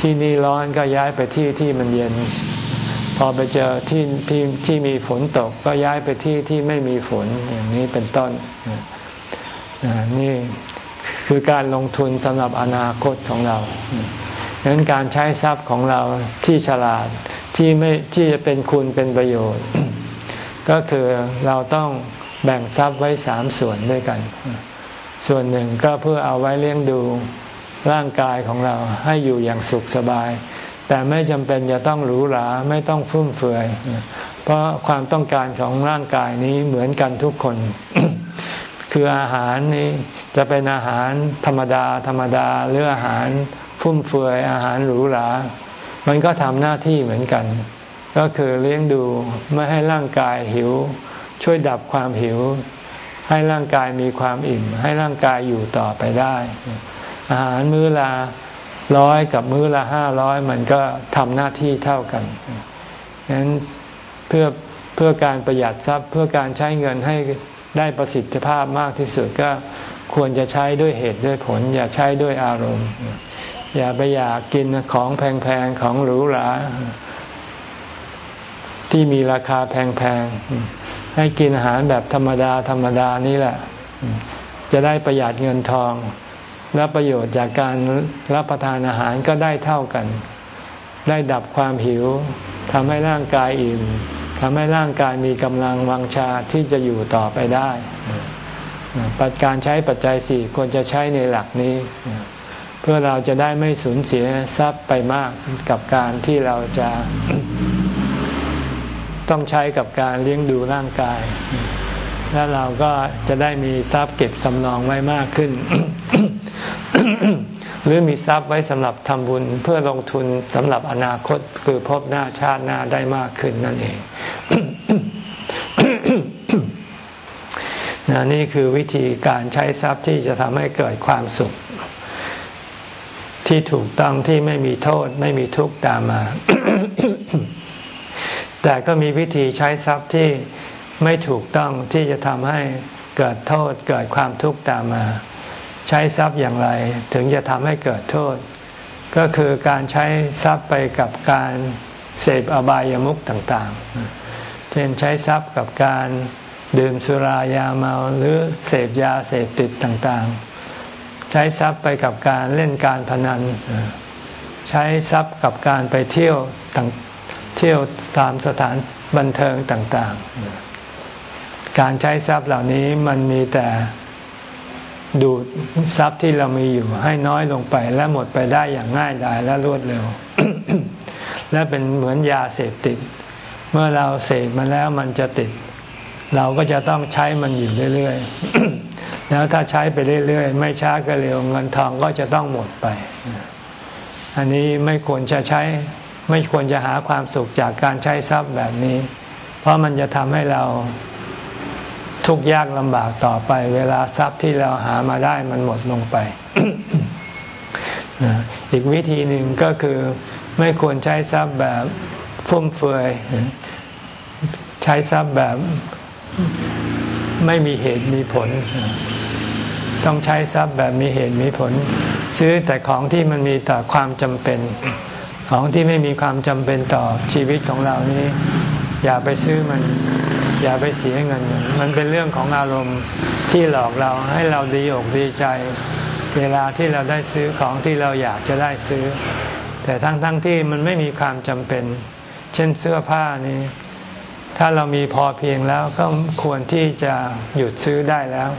ที่นี่ร้อนก็ย้ายไปที่ที่มันเย็น พอไปเจอที่ที่ที่มีฝนตกก็ย้ายไปที่ที่ไม่มีฝนอย่างนี้เป็นต้นนี่คือการลงทุนสำหรับอนาคตของเราดังนั้นการใช้ทรัพย์ของเราที่ฉลาดที่ไม่ที่จะเป็นคุณเป็นประโยชน์ ก็คือเราต้องแบ่งทรัพย์ไว้สามส่วนด้วยกัน ส่วนหนึ่งก็เพื่อเอาไว้เลี้ยงดูร่างกายของเราให้อยู่อย่างสุขสบาย แต่ไม่จำเป็นจะต้องหรูหราไม่ต้องฟุ่มเฟือย เพราะความต้องการของร่างกายนี้เหมือนกันทุกคน คืออาหารนี้จะเป็นอาหารธรรมดา ธรรมดาหรืออาหารฟุ่มเฟือยอาหารหรูหรา มันก็ทำหน้าที่เหมือนกัน ก็คือเลี้ยงดูไม่ให้ร่างกายหิว ช่วยดับความหิว ให้ร่างกายมีความอิ่ม ให้ร่างกายอยู่ต่อไปได้ อาหารมื้อละ ร้อยกับมื้อละห้าร้อยมันก็ทำหน้าที่เท่ากันฉะนั้นเพื่อเพื่อการประหยัดทรัพย์เพื่อการใช้เงินให้ได้ประสิทธิภาพมากที่สุดก็ควรจะใช้ด้วยเหตุด้วยผล อย่าใช้ด้วยอารมณ์ อย่าไปอยากกินของแพงๆของหรูหราที่มีราคาแพงๆให้กินอาหารแบบธรรมดาธรรมดานี่แหละ จะได้ประหยัดเงินทอง และประโยชน์จากการรับประทานอาหารก็ได้เท่ากัน ได้ดับความหิวทำให้ร่างกายอิ่มทำให้ร่างกายมีกำลังวังชาที่จะอยู่ต่อไปได้ปัจการใช้ปัจจัยสี่ควรจะใช้ในหลักนี้ เพื่อเราจะได้ไม่สูญเสียทรัพย์ไปมากกับการที่เราจะต้องใช้กับการเลี้ยงดูร่างกาย แล้วเราก็จะได้มีทรัพย์เก็บสำรองไว้มากขึ้น หรือมีทรัพย์ไว้สำหรับทำบุญเพื่อลงทุนสำหรับอนาคตคือพบหน้าชาติหน้าได้มากขึ้นนั่นเองนนี่คือวิธีการใช้ทรัพย์ที่จะทำให้เกิดความสุข ที่ถูกต้องที่ไม่มีโทษไม่มีทุกข์ตามมา แต่ก็มีวิธีใช้ทรัพย์ที่ ไม่ถูกต้องที่จะทำให้เกิดโทษเกิดความทุกข์ตามมา ใช้ทรัพย์อย่างไรถึงจะทำให้เกิดโทษ ก็คือการใช้ทรัพย์ไปกับการเสพอบายามุขต่างๆ เช่นใช้ทรัพย์กับการดื่มสุรายาเมาหรือเสพยาเสพติดต่างๆ ใช้ทรัพย์ไปกับการเล่นการพนัน ใช้ทรัพย์กับการไปเที่ยวเที่ยวตามสถานบันเทิงต่างๆ การใช้ทรัพย์เหล่านี้มันมีแต่ดูดทรัพย์ที่เรามีอยู่ ให้น้อยลงไปและหมดไปได้อย่างง่ายดายและรวดเร็ว และเป็นเหมือนยาเสพติด เมื่อเราเสพมันแล้วมันจะติด เราก็จะต้องใช้มันอยู่เรื่อยๆแล้วถ้าใช้ไปเรื่อยๆ ไม่ช้าก็เร็วเงินทองก็จะต้องหมดไป อันนี้ไม่ควรจะใช้ ไม่ควรจะหาความสุขจากการใช้ทรัพย์แบบนี้ เพราะมันจะทำให้เรา ทุกข์ยากลำบากต่อไป เวลาทรัพย์ที่เราหามาได้มันหมดลงไป อีกวิธีหนึ่งก็คือไม่ควรใช้ทรัพย์แบบฟุ่มเฟือย ใช้ทรัพย์แบบไม่มีเหตุมีผล ต้องใช้ทรัพย์แบบมีเหตุมีผล ซื้อแต่ของที่มันมีต่อความจำเป็น ของที่ไม่มีความจำเป็นต่อชีวิตของเรานี้ อย่าไปซื้อมัน อย่าไปเสียเงิน มันเป็นเรื่องของอารมณ์ที่หลอกเราให้เราดีอกดีใจ เวลาที่เราได้ซื้อของที่เราอยากจะได้ซื้อ แต่ทั้งๆทที่มันไม่มีความจำเป็น เช่นเสื้อผ้านี้ ถ้าเรามีพอเพียงแล้วก็ควรที่จะหยุดซื้อได้แล้ว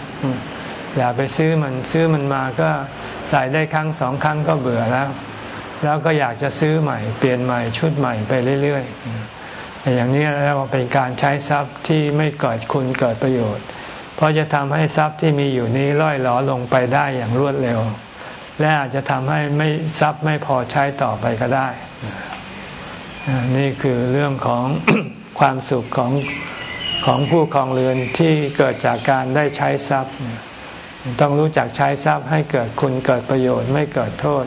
อย่าไปซื้อมันซื้อมันมาก็ใส่ได้ครั้งสองครั้งก็เบื่อแล้ว แล้วก็อยากจะซื้อใหม่ เปลี่ยนใหม่ชุดใหม่ไปเรื่อย ๆ อย่างนี้แล้วเป็นการใช้ทรัพย์ที่ไม่เกิดคุณเกิดประโยชน์ เพราะจะทำให้ทรัพย์ที่มีอยู่นี้ล่อยหลอลงไปได้อย่างรวดเร็ว และอาจจะทำให้ไม่ทรัพย์ไม่พอใช้ต่อไปก็ได้ นี่คือเรื่องของความสุขของของผู้ครองเรือนที่เกิดจากการได้ใช้ทรัพย์ ต้องรู้จักใช้ทรัพย์ให้เกิดคุณเกิดประโยชน์ไม่เกิดโทษ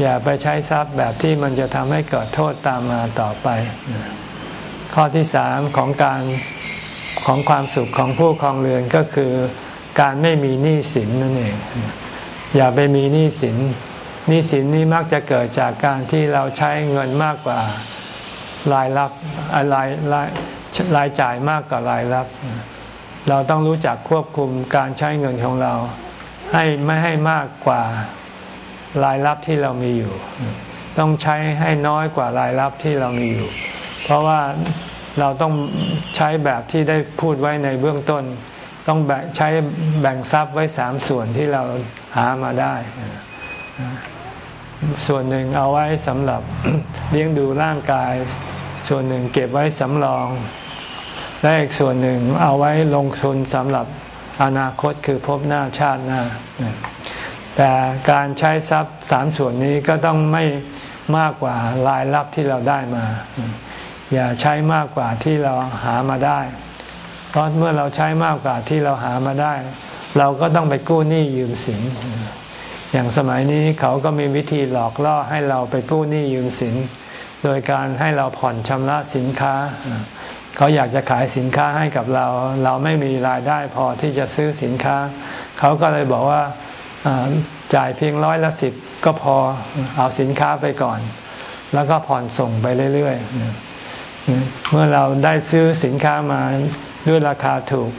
อย่าไปใช้ทรัพย์แบบที่มันจะทำให้เกิดโทษตามมาต่อไป ข้อที่สามของการของความสุขของผู้ครองเรือนก็คือการไม่มีหนี้สินนั่นเอง อย่าไปมีหนี้สินหนี้สินนี้มักจะเกิดจากการที่เราใช้เงินมากกว่ารายรับรายรายรายจ่ายมากกว่ารายรับ เราต้องรู้จักควบคุมการใช้เงินของเรา ให้ไม่ให้มากกว่ารายรับที่เรามีอยู่ ต้องใช้ให้น้อยกว่ารายรับที่เรามีอยู่ เพราะว่าเราต้องใช้แบบที่ได้พูดไว้ในเบื้องต้น ต้องแบ่งใช้แบ่งทรัพย์ไว้สามส่วนที่เราหามาได้ ส่วนหนึ่งเอาไว้สำหรับเลี้ยงดูร่างกาย ส่วนหนึ่งเก็บไว้สำรอง และอีกส่วนหนึ่งเอาไว้ลงทุนสำหรับอนาคตคือพบหน้าชาติหน้า แต่การใช้ทรัพย์สามส่วนนี้ก็ต้องไม่มากกว่ารายรับที่เราได้มา อย่าใช้มากกว่าที่เราหามาได้ เพราะเมื่อเราใช้มากกว่าที่เราหามาได้ เราก็ต้องไปกู้หนี้ยืมสิน อย่างสมัยนี้เขาก็มีวิธีหลอกล่อให้เราไปกู้หนี้ยืมสิน โดยการให้เราผ่อนชำระสินค้า เขาอยากจะขายสินค้าให้กับเรา เราไม่มีรายได้พอที่จะซื้อสินค้า เขาก็เลยบอกว่าจ่ายเพียงร้อยละสิบก็พอเอาสินค้าไปก่อน แล้วก็ผ่อนส่งไปเรื่อยๆ เมื่อเราได้ซื้อสินค้ามาด้วยราคาถูก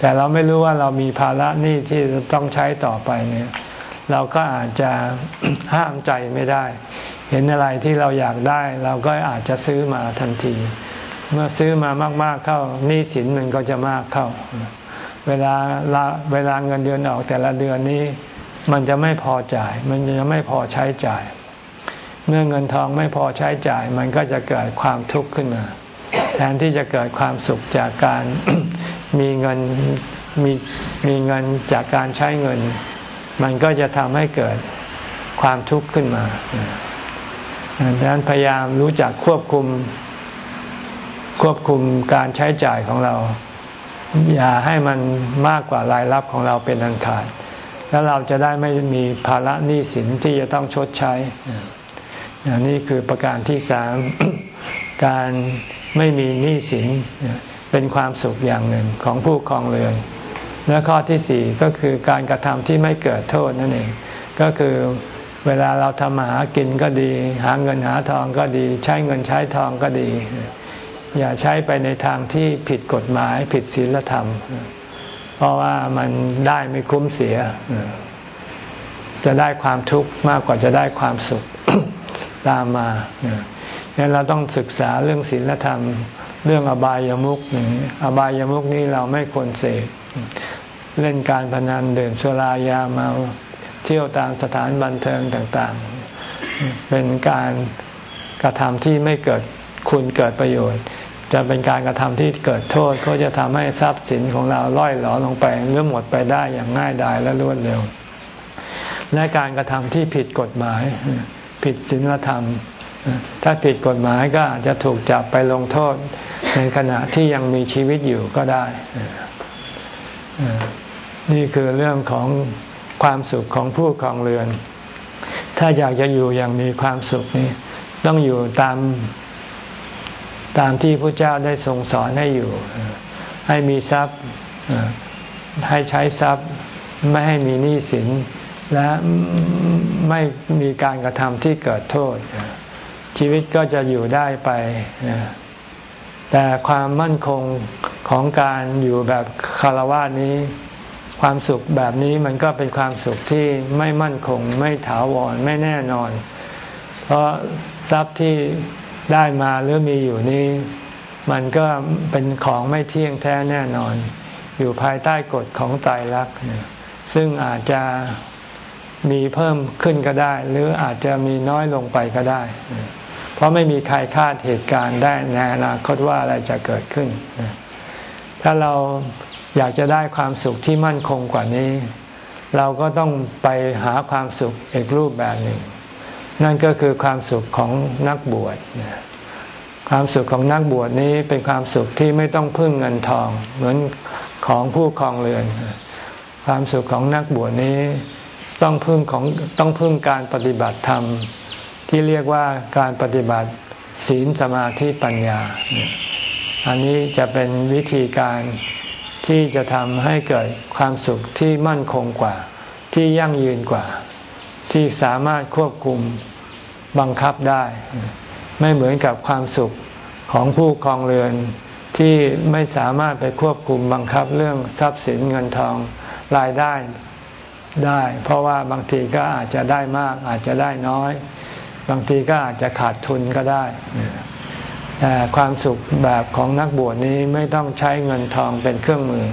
แต่เราไม่รู้ว่าเรามีภาระหนี้ที่ต้องใช้ต่อไปเนี่ย เราก็อาจจะห้ามใจไม่ได้ เห็นอะไรที่เราอยากได้ เราก็อาจจะซื้อมาทันที เมื่อซื้อมามาก ๆเข้าหนี้สินมันก็จะมากเข้า เวลาเวลาเงินเดือนออกแต่ละเดือนนี้ มันจะไม่พอจ่าย มันจะไม่พอใช้จ่าย เมื่อเงินทองไม่พอใช้จ่าย มันก็จะเกิดความทุกข์ขึ้นมา แทนที่จะเกิดความสุขจากการมีเงินมีมีเงินจากการใช้เงิน มันก็จะทำให้เกิดความทุกข์ขึ้นมาดังนั้นพยายามรู้จักควบคุม ควบคุมการใช้จ่ายของเรา อย่าให้มันมากกว่ารายรับของเราเป็นอันขาด แล้วเราจะได้ไม่มีภาระหนี้สินที่จะต้องชดใช้ นี่คือประการที่สามการไม่มีหนี้สินเป็นความสุขอย่างหนึ่งของผู้ครองเรือน และข้อที่สี่ก็คือการกระทำที่ไม่เกิดโทษนั่นเอง ก็คือเวลาเราทำมาหากินก็ดี หาเงินหาทองก็ดี ใช้เงินใช้ทองก็ดี อย่าใช้ไปในทางที่ผิดกฎหมายผิดศีลธรรม เพราะว่ามันได้ไม่คุ้มเสีย จะได้ความทุกข์มากกว่าจะได้ความสุข ตามมาเนี่ยเราต้องศึกษาเรื่องศีลธรรม เรื่องอบายามุขอบายามุขนี้เราไม่ควรเสพเล่นการพนันดื่มสุรายาเมาเที่ยวตามสถานบันเทิงต่างๆ เป็นการกระทำที่ไม่เกิดคุณเกิดประโยชน์ จะเป็นการกระทำที่เกิดโทษก็จะทำให้ทรัพย์สินของเราล่อยหลอลงไปหรือหมดไปได้อย่างง่ายดายและรวดเร็ว และการกระทำที่ผิดกฎหมาย ผิดศีลธรรม ถ้าผิดกฎหมายก็อาจจะถูกจับไปลงโทษ ในขณะที่ยังมีชีวิตอยู่ก็ได้ นี่คือเรื่องของความสุขของผู้ครองเรือน ถ้าอยากจะอยู่อย่างมีความสุขนี่ต้องอยู่ตามตามที่พระเจ้าได้ทรงสอนให้อยู่ ให้มีทรัพย์ให้ใช้ทรัพย์ไม่ให้มีหนี้สิน และไม่มีการกระทำที่เกิดโทษ ชีวิตก็จะอยู่ได้ไปแต่ความมั่นคงของการอยู่แบบคารวะนี้ ความสุขแบบนี้มันก็เป็นความสุขที่ไม่มั่นคง ไม่ถาวรไม่แน่นอน เพราะทรัพย์ที่ได้มาหรือมีอยู่นี้ มันก็เป็นของไม่เที่ยงแท้แน่นอน อยู่ภายใต้กฎของไตรลัก ซึ่งอาจจะ มีเพิ่มขึ้นก็ได้ หรืออาจจะมีน้อยลงไปก็ได้ เพราะไม่มีใครคาดเหตุการณ์ได้ในอนาคตว่าอะไรจะเกิดขึ้น ถ้าเราอยากจะได้ความสุขที่มั่นคงกว่านี้ เราก็ต้องไปหาความสุขอีกรูปแบบหนึ่ง นั่นก็คือความสุขของนักบวชความสุขของนักบวชนี้เป็นความสุขที่ไม่ต้องพึ่งเงินทอง เหมือนของผู้ครองเรือน ความสุขของนักบวชนี้ ต้องพึ่งของต้องพึ่งการปฏิบัติธรรม ที่เรียกว่าการปฏิบัติศีลสมาธิปัญญา อันนี้จะเป็นวิธีการที่จะทำให้เกิดความสุขที่มั่นคงกว่า ที่ยั่งยืนกว่า ที่สามารถควบคุมบังคับได้ ไม่เหมือนกับความสุขของผู้ครองเรือนที่ไม่สามารถไปควบคุมบังคับเรื่องทรัพย์สินเงินทองรายได้ ได้ เพราะว่าบางทีก็อาจจะได้มากอาจจะได้น้อย บางทีก็อาจจะขาดทุนก็ได้แต่ความสุขแบบของนักบวชนี้ไม่ต้องใช้เงินทองเป็นเครื่องมือ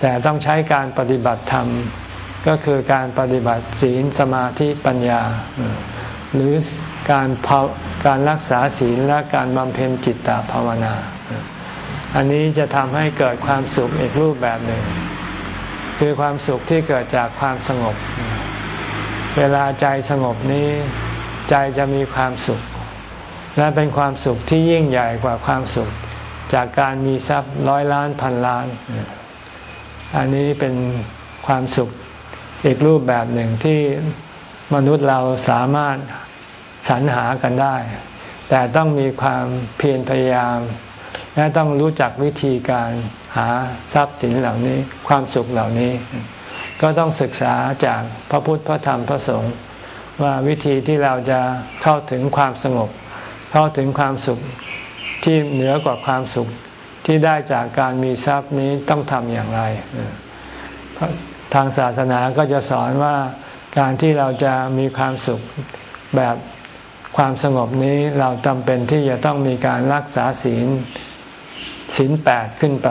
แต่ต้องใช้การปฏิบัติธรรม ก็คือการปฏิบัติศีลสมาธิปัญญา หรือการการรักษาศีลและการบำเพ็ญจิตตภาวนา อันนี้จะทำให้เกิดความสุขอีกรูปแบบหนึ่ง คือความสุขที่เกิดจากความสงบ เวลาใจสงบนี้ ใจจะมีความสุข และเป็นความสุขที่ยิ่งใหญ่กว่าความสุข จากการมีทรัพย์ร้อยล้านพันล้าน อันนี้เป็นความสุขอีกรูปแบบหนึ่งที่มนุษย์เราสามารถสรรหากันได้ แต่ต้องมีความเพียรพยายาม และต้องรู้จักวิธีการหาทรัพย์สินเหล่านี้ความสุขเหล่านี้ ก็ต้องศึกษาจากพระพุทธพระธรรมพระสงฆ์ว่าวิธีที่เราจะเข้าถึงความสงบ เข้าถึงความสุขที่เหนือกว่าความสุขที่ได้จากการมีทรัพย์นี้ต้องทำอย่างไร ทางศาสนาก็จะสอนว่าการที่เราจะมีความสุขแบบความสงบนี้เราจำเป็นที่จะต้องมีการรักษาศีล ศีลแปดขึ้นไป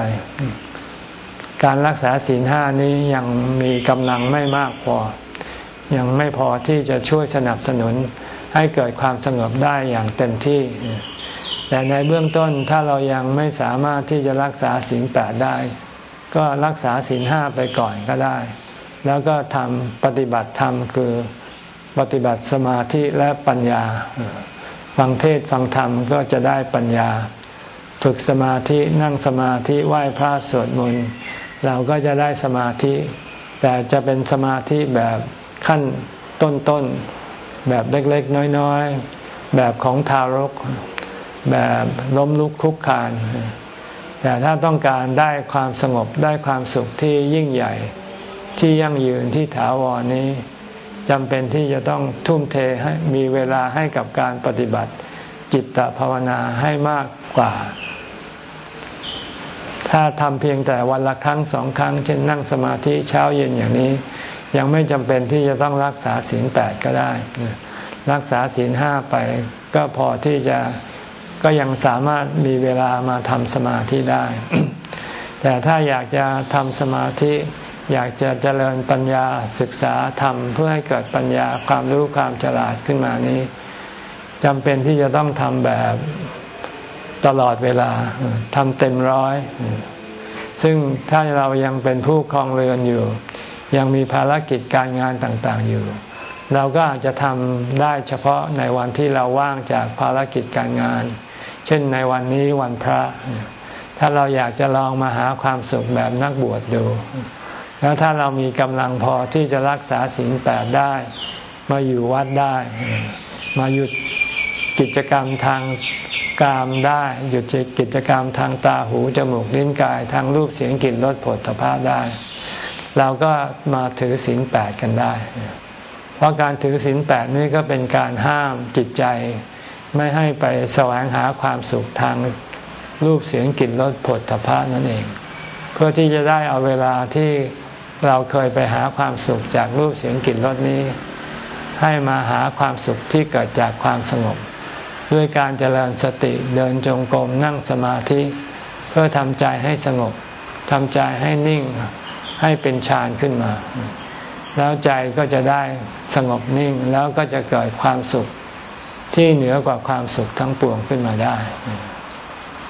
การรักษาศีลห้านี้ยังมีกำลังไม่มากพอ ยังไม่พอที่จะช่วยสนับสนุนให้เกิดความสงบได้อย่างเต็มที่ แต่ในเบื้องต้นถ้าเรายังไม่สามารถที่จะรักษาศีลแปดได้ ก็รักษาศีลห้าไปก่อนก็ได้ แล้วก็ทำปฏิบัติธรรมคือปฏิบัติสมาธิและปัญญา ฟังเทศฟังธรรมก็จะได้ปัญญา ฝึกสมาธินั่งสมาธิไหว้พระสวดมนต์เราก็จะได้สมาธิ แต่จะเป็นสมาธิแบบขั้นต้นๆ แบบเล็กๆ น้อยๆ แบบของทารก แบบล้มลุกคุกคาน แต่ถ้าต้องการได้ความสงบได้ความสุขที่ยิ่งใหญ่ที่ยั่งยืนที่ถาวรนี้จำเป็นที่จะต้องทุ่มเทให้มีเวลาให้กับการปฏิบัติจิตตภาวนาให้มากกว่า ถ้าทำเพียงแต่วันละครั้งสองครั้ง เช่นนั่งสมาธิเช้าเย็นอย่างนี้ ยังไม่จำเป็นที่จะต้องรักษาศีลแปดก็ได้ รักษาศีลห้าไป ก็พอที่จะก็ยังสามารถมีเวลามาทำสมาธิได้ แต่ถ้าอยากจะทำสมาธิอยากจะเจริญปัญญาศึกษาธรรมเพื่อให้เกิดปัญญาความรู้ความฉลาดขึ้นมานี้จำเป็นที่จะต้องทำแบบ ตลอดเวลาทำเต็มร้อย ซึ่งถ้าเรายังเป็นผู้ครองเรือนอยู่ ยังมีภารกิจการงานต่างๆอยู่ เราก็อาจจะทำได้เฉพาะในวันที่เราว่างจากภารกิจการงาน เช่นในวันนี้วันพระ ถ้าเราอยากจะลองมาหาความสุขแบบนักบวชดูแล้วถ้าเรามีกำลังพอที่จะรักษาศีลแปดได้ มาอยู่วัดได้ มาหยุดกิจกรรมทาง กามได้ หยุดกิจกรรมทางตาหูจมูกลิ้นกาย ทางรูปเสียงกลิ่นรสผลพาได้ เราก็มาถือศีลแปดกันได้ เพราะการถือศีลแปดนี่ก็เป็นการห้ามจิตใจ ไม่ให้ไปแสวงหาความสุขทางรูปเสียงกลิ่นรสผลพานั่นเอง เพื่อที่จะได้เอาเวลาที่เราเคยไปหาความสุขจากรูปเสียงกลิ่นรสนี้ ให้มาหาความสุขที่เกิดจากความสงบ ด้วยการเจริญสติเดินจงกรมนั่งสมาธิ เพื่อทำใจให้สงบทำใจให้นิ่งให้เป็นฌานขึ้นมา แล้วใจก็จะได้สงบนิ่งแล้วก็จะเกิดความสุขที่เหนือกว่าความสุขทั้งปวงขึ้นมาได้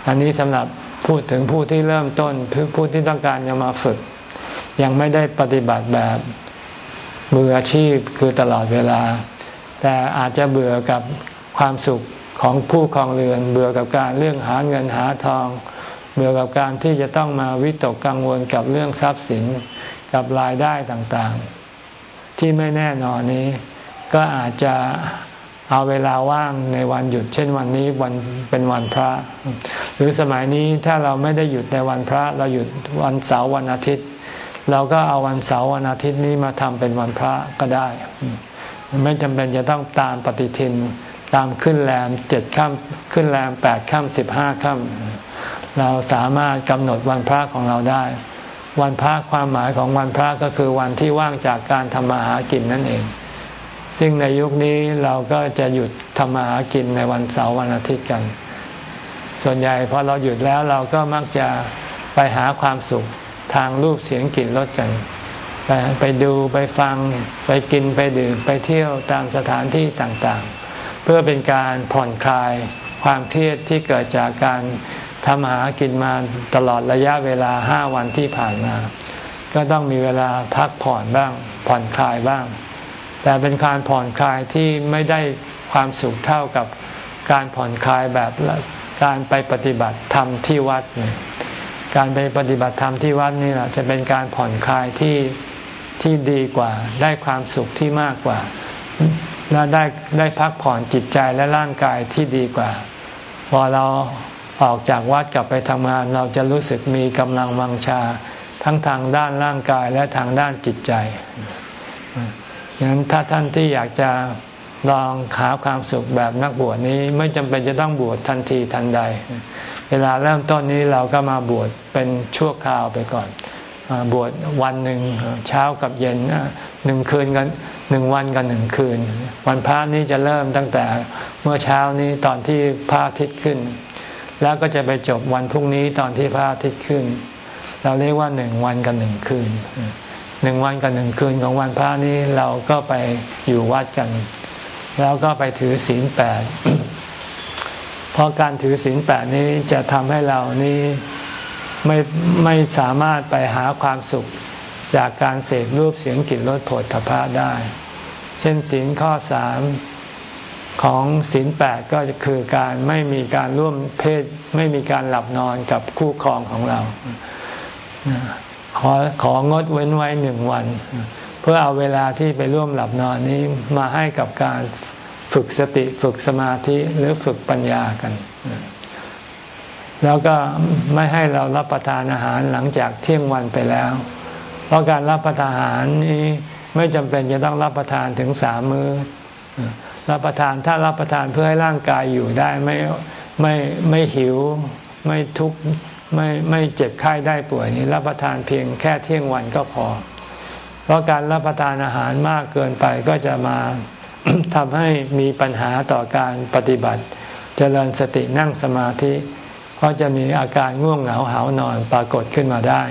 อันนี้สำหรับพูดถึงผู้ที่เริ่มต้นผู้ที่ต้องการจะมาฝึก ยังไม่ได้ปฏิบัติแบบมืออาชีพคือตลอดเวลา แต่อาจจะเบื่อกับความสุข ของผู้ครองเรือน เบื่อกับการเรื่องหาเงินหาทอง เบื่อกับการที่จะต้องมาวิตกกังวลกับเรื่องทรัพย์สินกับรายได้ต่างๆ ที่ไม่แน่นอนนี้ ก็อาจจะเอาเวลาว่างในวันหยุด เช่นวันนี้วันเป็นวันพระ หรือสมัยนี้ถ้าเราไม่ได้หยุดในวันพระ เราหยุดวันเสาร์วันอาทิตย์ เราก็เอาวันเสาร์วันอาทิตย์นี้มาทำเป็นวันพระก็ได้ ไม่จำเป็นจะต้องตามปฏิทิน ตามขึ้นแรมเจ็ดค่ำขึ้นแรมแปดค่ำสิบห้าค่ำเราสามารถกำหนดวันพระของเราได้ วันพระความหมายของวันพระก็คือวันที่ว่างจากการทำมาหากินนั่นเอง ซึ่งในยุคนี้เราก็จะหยุดทำมาหากินในวันเสาร์วันอาทิตย์กัน ส่วนใหญ่พอเราหยุดแล้วเราก็มักจะไปหาความสุขทางรูปเสียงกลิ่นรสกันไปไปดูไปฟังไปกินไปดื่มไปเที่ยวตามสถานที่ต่างๆ เพื่อเป็นการผ่อนคลายความเครียดที่เกิดจากการทำหากินมาตลอดระยะเวลาห้าวันที่ผ่านมา ก็ต้องมีเวลาพักผ่อนบ้าง ผ่อนคลายบ้าง แต่เป็นการผ่อนคลายที่ไม่ได้ความสุขเท่ากับการผ่อนคลายแบบการไปปฏิบัติธรรมที่วัด การไปปฏิบัติธรรมที่วัดนี่แหละจะเป็นการผ่อนคลายที่ที่ดีกว่า ได้ความสุขที่มากกว่าและได้ได้พักผ่อนจิตใจและร่างกายที่ดีกว่า พอเราออกจากวัดกลับไปทำงาน เราจะรู้สึกมีกำลังวังชา ทั้งทางด้านร่างกายและทางด้านจิตใจอย่างนั้นถ้าท่านที่อยากจะลองหาความสุขแบบนักบวชนี้ไม่จำเป็นจะต้องบวชทันทีทันใด เวลาเริ่มต้นนี้เราก็มาบวชเป็นชั่วคราวไปก่อน บวชวันหนึ่งเช้ากับเย็นหนึ่งคืนกันหนึ่งวันกันหนึ่งคืน วันพระนี้จะเริ่มตั้งแต่เมื่อเช้านี้ตอนที่พระอาทิตย์ขึ้น แล้วก็จะไปจบวันพรุ่งนี้ตอนที่พระอาทิตย์ขึ้น เราเรียกว่าหนึ่งวันกันหนึ่งคืนหนึ่งวันกับหนึ่งคืนของวันพระนี้เราก็ไปอยู่วัดกัน แล้วก็ไปถือศีลแปดเพราะการถือศีลแปดนี้จะทำให้เรานี้ ไม่ไม่สามารถไปหาความสุขจากการเสพรูปเสียงกลิ่นรสผลถภะได้ เช่นศีลข้อสามของศีลแปดก็คือการไม่มีการร่วมเพศ ไม่มีการหลับนอนกับคู่ครองของเรา ขอของดเว้นไว้หนึ่งวัน เพื่อเอาเวลาที่ไปร่วมหลับนอนนี้มาให้กับการฝึกสติฝึกสมาธิหรือฝึกปัญญากัน แล้วก็ไม่ให้เรารับประทานอาหารหลังจากเที่ยงวันไปแล้ว เพราะการรับประทานอาหารนี้ไม่จำเป็นจะต้องรับประทานถึงสามมือ้อ รับประทานถ้ารับประทานเพื่อให้ร่างกายอยู่ได้ไม่ไม่ไม่หิว ไม่ทุกข์ไม่ไม่เจ็บไข้ได้ป่วยนี้รับประทานเพียงแค่เที่ยงวันก็พอ เพราะการรับประทานอาหารมากเกินไปก็จะมาทำให้มีปัญหาต่อการปฏิบัติจเจริญสตินั่งสมาธิ เพราะจะมีอาการง่วงเหงาหานอนปรากฏขึ้นมาได้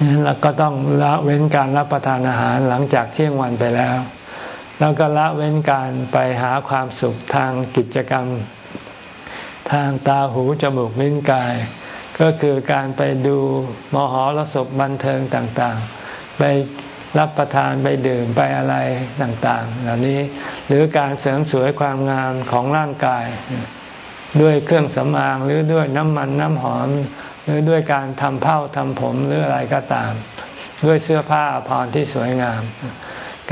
นั้นเราก็ต้องละเว้นการรับประทานอาหารหลังจากเที่ยงวันไปแล้ว แล้วก็ละเว้นการไปหาความสุขทางกิจกรรม ทางตาหูจมูกลิ้นกาย ก็คือการไปดูมหรสพบันเทิงต่างๆ ไปรับประทานไปดื่มไปอะไรต่างๆ เหล่านี้หรือการเสริมสวยความงามของร่างกาย ด้วยเครื่องสำอางหรือด้วยน้ำมันน้ำหอม หรือด้วยการทำเผ้าทำผมหรืออะไรก็ตาม ด้วยเสื้อผ้าผ่อนที่สวยงาม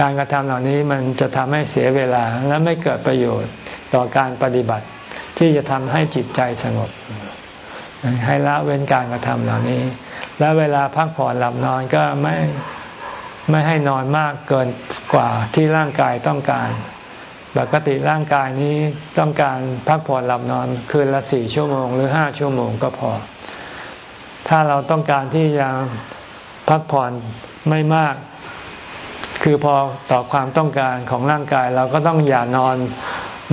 การกระทำเหล่านี้มันจะทำให้เสียเวลาและไม่เกิดประโยชน์ต่อการปฏิบัติ ที่จะทำให้จิตใจสงบ ให้ละเว้นการกระทำเหล่านี้ และเวลาพักผ่อนหลับนอนก็ไม่ไม่ให้นอนมากเกินกว่าที่ร่างกายต้องการ ปกติร่างกายนี้ต้องการพักผ่อนหลับนอนคืนละสี่ชั่วโมง หรือห้าชั่วโมงก็พอ ถ้าเราต้องการที่จะพักผ่อนไม่มาก คือพอต่อความต้องการของร่างกายเราก็ต้องอย่านอน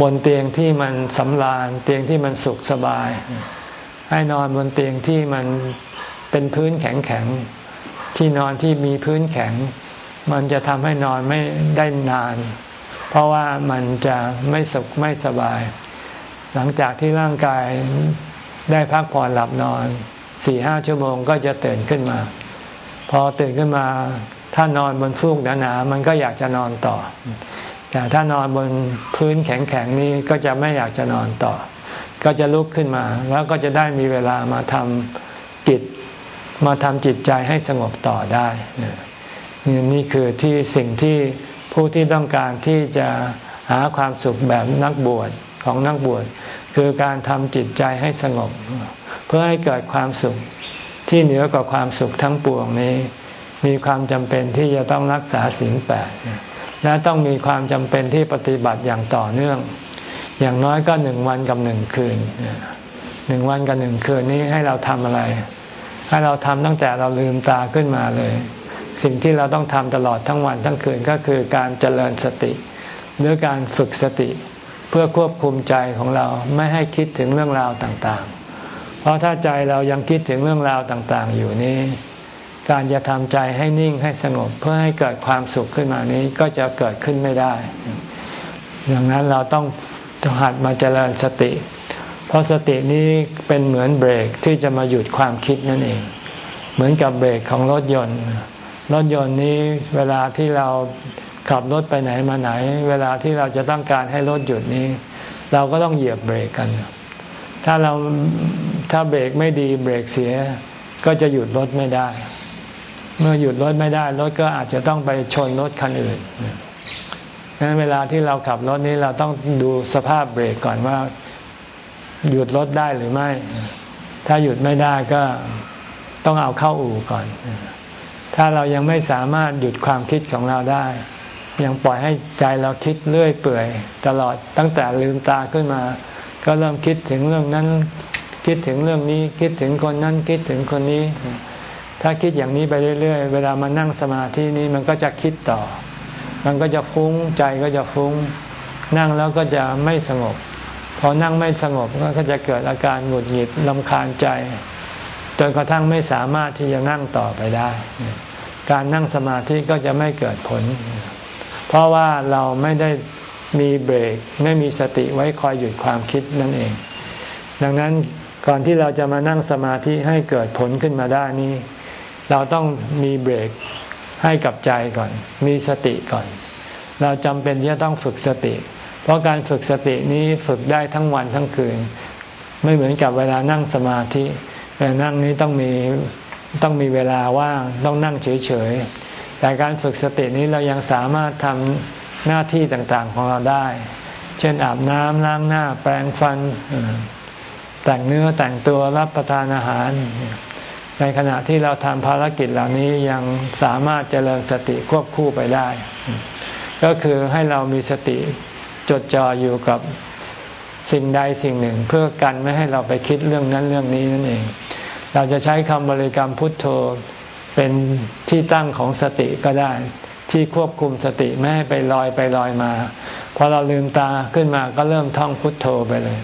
บนเตียงที่มันสำราญเตียงที่มันสุขสบาย ให้นอนบนเตียงที่มันเป็นพื้นแข็งๆที่นอนที่มีพื้นแข็ง มันจะทำให้นอนไม่ได้นาน เพราะว่ามันจะไม่สุขไม่สบาย หลังจากที่ร่างกายได้พักผ่อนหลับนอนสี่ห้าชั่วโมงก็จะตื่นขึ้นมา พอตื่นขึ้นมา ถ้านอนบนฟูกหนาๆมันก็อยากจะนอนต่อ แต่ถ้านอนบนพื้นแข็งๆนี้ก็จะไม่อยากจะนอนต่อ ก็จะลุกขึ้นมา แล้วก็จะได้มีเวลามาทำกิจมาทำจิตใจให้สงบต่อได้นี่คือที่สิ่งที่ ผู้ที่ต้องการที่จะหาความสุขแบบนักบวชของนักบวชคือการทำจิตใจให้สงบ เพื่อให้เกิดความสุขที่เหนือกว่าความสุขทั้งปวงนี้ มีความจำเป็นที่จะต้องรักษาศีลแปดและต้องมีความจำเป็นที่ปฏิบัติอย่างต่อเนื่อง อย่างน้อยก็หนึ่งวันกับหนึ่งคืนหนึ่งวันกับหนึ่งคืนนี้ให้เราทำอะไร ให้เราทำตั้งแต่เราลืมตาขึ้นมาเลย สิ่งที่เราต้องทำตลอดทั้งวันทั้งคืนก็คือการเจริญสติ หรือการฝึกสติ เพื่อควบคุมใจของเราไม่ให้คิดถึงเรื่องราวต่างๆ เพราะถ้าใจเรายังคิดถึงเรื่องราวต่างๆ อยู่นี้ การจะทำใจให้นิ่งให้สงบ เพื่อให้เกิดความสุขขึ้นมานี้ก็จะเกิดขึ้นไม่ได้ดังนั้นเราต้องหัดมาเจริญสติ เพราะสตินี้เป็นเหมือนเบรกที่จะมาหยุดความคิดนั่นเอง เหมือนกับเบรกของรถยนต์ รถยนต์นี้เวลาที่เราขับรถไปไหนมาไหน เวลาที่เราจะต้องการให้รถหยุดนี้ เราก็ต้องเหยียบเบรกกัน ถ้าเราถ้าเบรกไม่ดีเบรกเสีย ก็จะหยุดรถไม่ได้ เมื่อหยุดรถไม่ได้รถก็อาจจะต้องไปชนรถคันอื่นดังนั้นเวลาที่เราขับรถนี้เราต้องดูสภาพเบรกก่อนว่า หยุดรถได้หรือไม่ ถ้าหยุดไม่ได้ก็ต้องเอาเข้าอู่ก่อน ถ้าเรายังไม่สามารถหยุดความคิดของเราได้ ยังปล่อยให้ใจเราคิดเรื่อยเปื่อย ตลอดตั้งแต่ลืมตาขึ้นมา ก็เริ่มคิดถึงเรื่องนั้น คิดถึงเรื่องนี้ คิดถึงคนนั้น คิดถึงคนนี้ ถ้าคิดอย่างนี้ไปเรื่อย ๆ เวลามานั่งสมาธินี้มันก็จะคิดต่อ มันก็จะฟุ้งใจก็จะฟุ้ง นั่งแล้วก็จะไม่สงบ พอนั่งไม่สงบก็จะเกิดอาการหงุดหงิดลำคาญใจจนกระทั่งไม่สามารถที่จะนั่งต่อไปได้ การนั่งสมาธิก็จะไม่เกิดผล เพราะว่าเราไม่ได้มีเบรกไม่มีสติไว้คอยหยุดความคิดนั่นเอง ดังนั้นก่อนที่เราจะมานั่งสมาธิให้เกิดผลขึ้นมาได้นี้ เราต้องมีเบรกให้กับใจก่อน มีสติก่อน เราจำเป็นที่จะต้องฝึกสติ เพราะการฝึกสตินี้ฝึกได้ทั้งวันทั้งคืน ไม่เหมือนกับเวลานั่งสมาธิเวลานั่งนี้ต้องมี ต้องมีเวลาว่างต้องนั่งเฉยๆแต่การฝึกสตินี้เรายังสามารถทำหน้าที่ต่างๆของเราได้ เช่นอาบน้ำล้างหน้า แปรงฟัน แต่งเนื้อแต่งตัวรับประทานอาหาร ในขณะที่เราทำภารกิจเหล่านี้ยังสามารถเจริญสติควบคู่ไปได้ ก็คือให้เรามีสติจดจ่ออยู่กับสิ่งใดสิ่งหนึ่ง เพื่อกันไม่ให้เราไปคิดเรื่องนั้นเรื่องนี้นั่นเอง เราจะใช้คำบริกรรมพุทโธเป็นที่ตั้งของสติก็ได้ ที่ควบคุมสติไม่ให้ไปลอยไปลอยมาพอเราลืมตาขึ้นมาก็เริ่มท่องพุทโธไปเลย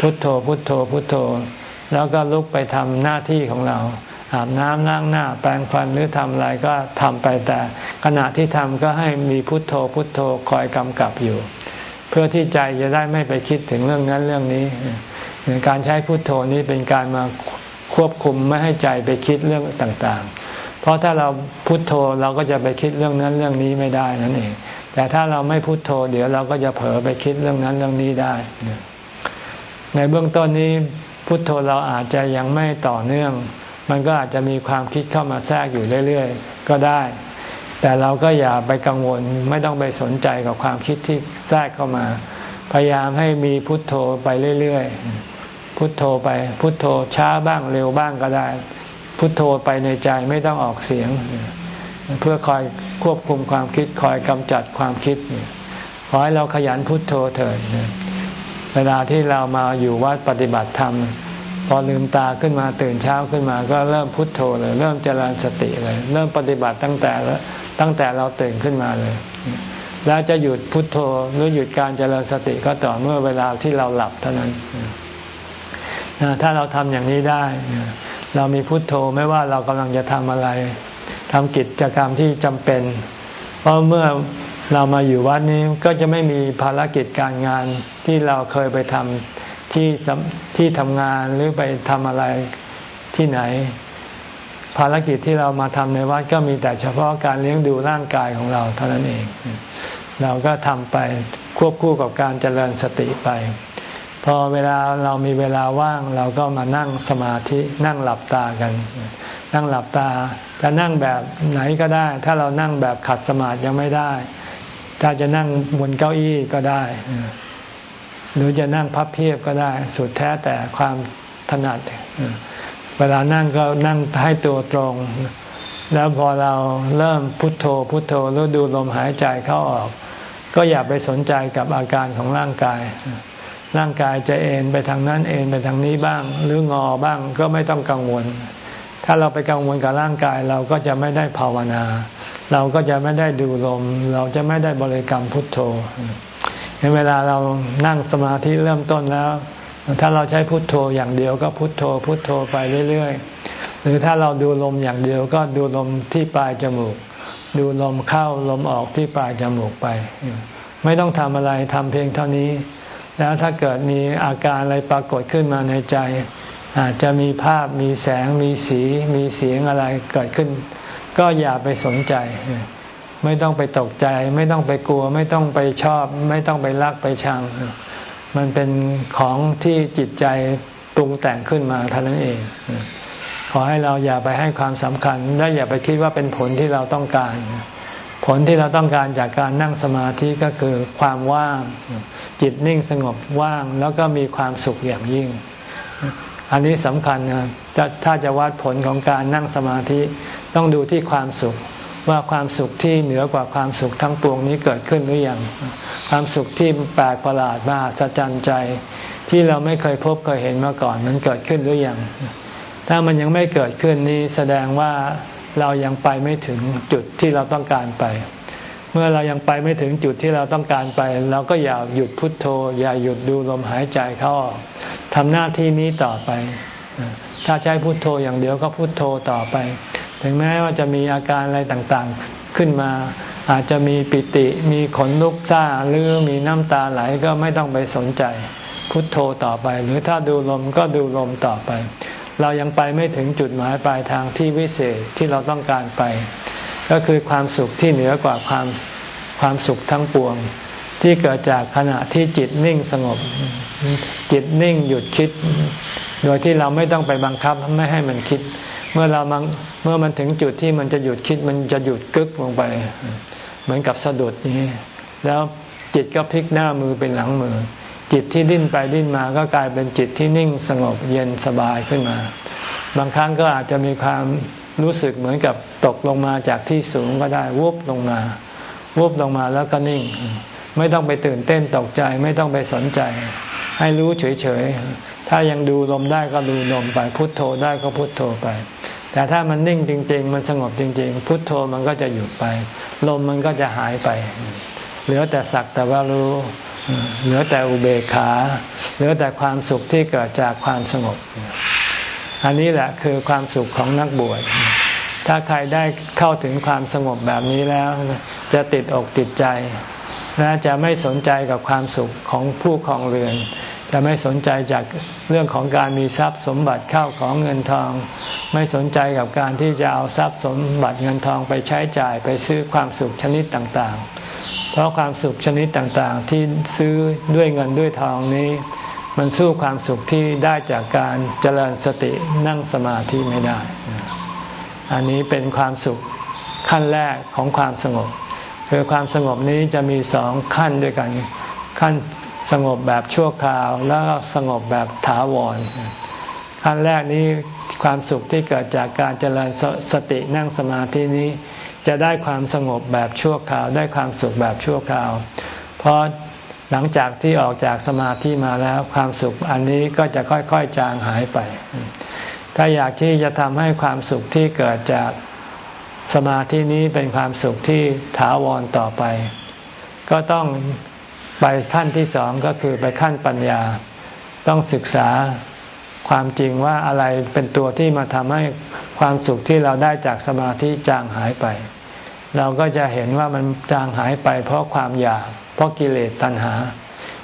พุทโธพุทโธพุทโธ แล้วก็ลุกไปทำหน้าที่ของเราอาบน้ำล้างหน้า แปรงฟันหรือทำอะไรก็ทำไปแต่ ขณะที่ทำก็ให้มีพุทโธพุทโธคอยกำกับอยู่ เพื่อที่ใจจะได้ไม่ไปคิดถึงเรื่องนั้นเรื่องนี้ การใช้พุทโธนี้เป็นการมา ควบคุมไม่ให้ใจไปคิดเรื่องต่างๆ เพราะถ้าเราพุโทโธเราก็จะไปคิดเรื่องนั้นเรื่องนี้ไม่ได้นั่นเอง แต่ถ้าเราไม่พุโทโธ เดี๋ยวเราก็จะเผลอไปคิดเรื่องนั้นเรื่องนี้ได้ ในเบื้องต้นนี้พุโทโธเราอาจจะยังไม่ต่อเนื่อง มันก็อาจจะมีความคิดเข้ามาแทรกอยู่เรื่อยๆ ก็ได้ แต่เราก็อย่าไปกังวลไม่ต้องไปสนใจกับความคิดที่แทรกเข้ามา พยายามให้มีพุทโธไปเรื่อยๆ พุทโธไป พุทโธช้าบ้างเร็วบ้างก็ได้ พุทโธไปในใจไม่ต้องออกเสียง เพื่อคอยควบคุมความคิดคอยกำจัดความคิดขอให้เราขยันพุทโธเถิดเวลาที่เรามาอยู่วัดปฏิบัติธรรม พอลืมตาขึ้นมาตื่นเช้าขึ้นมาก็เริ่มพุทโธเลย เริ่มเจริญสติเลย เริ่มปฏิบัติตั้งแต่ตั้งแต่เราตื่นขึ้นมาเลยแล้วจะหยุดพุทโธหรือหยุดการเจริญสติก็ต่อเมื่อเวลาที่เราหลับเท่านั้น ถ้าเราทำอย่างนี้ได้ เรามีพุทโธไม่ว่าเรากำลังจะทำอะไรทำกิจกรรมที่จำเป็น เพราะเมื่อเรามาอยู่วัดนี้ก็จะไม่มีภารกิจการงานที่เราเคยไปทำที่ที่ทำงานหรือไปทำอะไรที่ไหน ภารกิจที่เรามาทำในวัดก็มีแต่เฉพาะการเลี้ยงดูร่างกายของเราเท่านั้นเอง เราก็ทำไปควบคู่กับการเจริญสติไป พอเวลาเรามีเวลาว่างเราก็มานั่งสมาธินั่งหลับตากัน นั่งหลับตาจะนั่งแบบไหนก็ได้ ถ้าเรานั่งแบบขัดสมาธิยังไม่ได้ ถ้าจะนั่งบนเก้าอี้ก็ได้ หรือจะนั่งพับเพียบก็ได้ สุดแท้แต่ความถนัด เวลานั่งก็นั่งให้ตัวตรง แล้วพอเราเริ่มพุทโธ พุทโธแล้วดูลมหายใจเข้าออก ก็อย่าไปสนใจกับอาการของร่างกาย ร่างกายจะเอ็นไปทางนั้นเอ็นไปทางนี้บ้าง หรืองอบ้างก็ไม่ต้องกังวล ถ้าเราไปกังวลกับร่างกายเราก็จะไม่ได้ภาวนา เราก็จะไม่ได้ดูลม เราจะไม่ได้บริกรรมพุทโธในเวลาเรานั่งสมาธิเริ่มต้นแล้ว ถ้าเราใช้พุทโธอย่างเดียวก็พุทโธ พุทโธไปเรื่อยๆ หรือถ้าเราดูลมอย่างเดียวก็ดูลมที่ปลายจมูก ดูลมเข้าลมออกที่ปลายจมูกไป ไม่ต้องทำอะไรทำเพียงเท่านี้ แล้วถ้าเกิดมีอาการอะไรปรากฏขึ้นมาในใจ อาจจะมีภาพมีแสงมีสีมีเสียงอะไรเกิดขึ้น ก็อย่าไปสนใจ ไม่ต้องไปตกใจ ไม่ต้องไปกลัว ไม่ต้องไปชอบ ไม่ต้องไปรักไปชัง มันเป็นของที่จิตใจปรุงแต่งขึ้นมาเท่านั้นเอง ขอให้เราอย่าไปให้ความสำคัญ และอย่าไปคิดว่าเป็นผลที่เราต้องการ ผลที่เราต้องการจากการนั่งสมาธิก็คือความว่าง จิตนิ่งสงบว่างแล้วก็มีความสุขอย่างยิ่ง อันนี้สำคัญนะถ้าจะวัดผลของการนั่งสมาธิต้องดูที่ความสุขว่าความสุขที่เหนือกว่าความสุขทั้งปวงนี้เกิดขึ้นหรือยังความสุขที่แปลกประหลาดมากสะจันใจ ที่เราไม่เคยพบเคยเห็นมาก่อน มันเกิดขึ้นหรือยังถ้ามันยังไม่เกิดขึ้นนี้แสดงว่า เรายังไปไม่ถึงจุดที่เราต้องการไป เมื่อเรายังไปไม่ถึงจุดที่เราต้องการไป เราก็อย่าหยุดพุดโทโธ อย่าหยุดดูลมหายใจเข้าออกทำหน้าที่นี้ต่อไป ถ้าใช้พุโทโธอย่างเดียวก็พุโทโธต่อไป ถึงแม้ว่าจะมีอาการอะไรต่างๆขึ้นมาอาจจะมีปิติมีขนลุกซ่าหรือมีน้ำตาไหลก็ไม่ต้องไปสนใจ พุทโธต่อไป หรือถ้าดูลมก็ดูลมต่อไป เรายังไปไม่ถึงจุดหมายปลายทางที่วิเศษที่เราต้องการไป ก็คือความสุขที่เหนือกว่าความความสุขทั้งปวง ที่เกิดจากขณะที่จิตนิ่งสงบ จิตนิ่งหยุดคิด โดยที่เราไม่ต้องไปบังคับไม่ให้มันคิด เมื่อเราเมื่อมันถึงจุดที่มันจะหยุดคิดมันจะหยุดกึกลงไป เหมือนกับสะดุดนี้ แล้วจิตก็พลิกหน้ามือเป็นหลังมือ จิตที่ดิ้นไปดิ้นมาก็กลายเป็นจิตที่นิ่งสงบเย็นสบายขึ้นมา บางครั้งก็อาจจะมีความรู้สึกเหมือนกับตกลงมาจากที่สูงก็ได้วุบลงมาวุบลงมาแล้วก็นิ่ง ไม่ต้องไปตื่นเต้นตกใจไม่ต้องไปสนใจ ให้รู้เฉยๆ ถ้ายังดูลมได้ก็ดูลมไป พุทโธได้ก็พุทโธไป แต่ถ้ามันนิ่งจริง ๆ มันสงบจริง ๆ พุทโธมันก็จะหยุดไป ลมมันก็จะหายไป เหลือแต่สักแต่ว่ารู้ เหลือแต่อุเบกขา เหลือแต่ความสุขที่เกิดจากความสงบ อันนี้แหละคือความสุขของนักบวช ถ้าใครได้เข้าถึงความสงบแบบนี้แล้ว จะติดอกติดใจ และจะไม่สนใจกับความสุขของผู้ครองเรือน จะไม่สนใจจากเรื่องของการมีทรัพย์สมบัติเข้าของเงินทอง ไม่สนใจกับการที่จะเอาทรัพย์สมบัติเงินทองไปใช้จ่ายไปซื้อความสุขชนิดต่างๆ เพราะความสุขชนิดต่างๆ ที่ซื้อด้วยเงินด้วยทองนี้ มันสู้ความสุขที่ได้จากการเจริญสตินั่งสมาธิไม่ได้ อันนี้เป็นความสุขขั้นแรกของความสงบ คือความสงบนี้จะมีสองขั้นด้วยกันขั้น สงบแบบชั่วคราวแล้วก็สงบแบบถาวรขั้นแรกนี้ความสุขที่เกิดจากการเจริญสสตินั่งสมาธินี้ จะได้ความสงบแบบชั่วคราว ได้ความสุขแบบชั่วคราว เพราะหลังจากที่ออกจากสมาธิมาแล้วความสุขอันนี้ก็จะค่อยๆจางหายไป ถ้าอยากที่จะทำให้ความสุขที่เกิดจากสมาธินี้เป็นความสุขที่ถาวรต่อไป ก็ต้อง ไปขั้นที่สองก็คือไปขั้นปัญญา ต้องศึกษาความจริงว่าอะไรเป็นตัวที่มาทำให้ความสุขที่เราได้จากสมาธิจางหายไป เราก็จะเห็นว่ามันจางหายไป เพราะความอยาก เพราะกิเลสตัณหา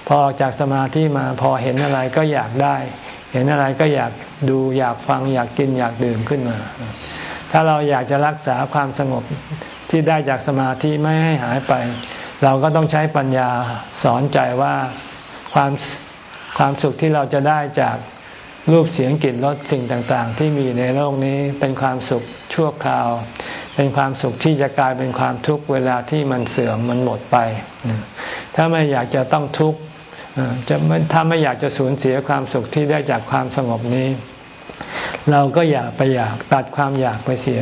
พอออกจากสมาธิมาพอเห็นอะไรก็อยากได้ เห็นอะไรก็อยากดูอยากฟังอยากกินอยากดื่มขึ้นมา ถ้าเราอยากจะรักษาความสงบที่ได้จากสมาธิไม่ให้หายไป เราก็ต้องใช้ปัญญาสอนใจว่าความความสุขที่เราจะได้จากรูปเสียงกลิ่นรสสิ่งต่าง ๆ ที่มีในโลกนี้เป็นความสุขชั่วคราว เป็นความสุขที่จะกลายเป็นความทุกข์เวลาที่มันเสื่อมมันหมดไป ถ้าไม่อยากจะต้องทุกข์จะถ้าไม่อยากจะสูญเสียความสุขที่ได้จากความสงบนี้ เราก็อยากไปอยากตัดความอยากไปเสีย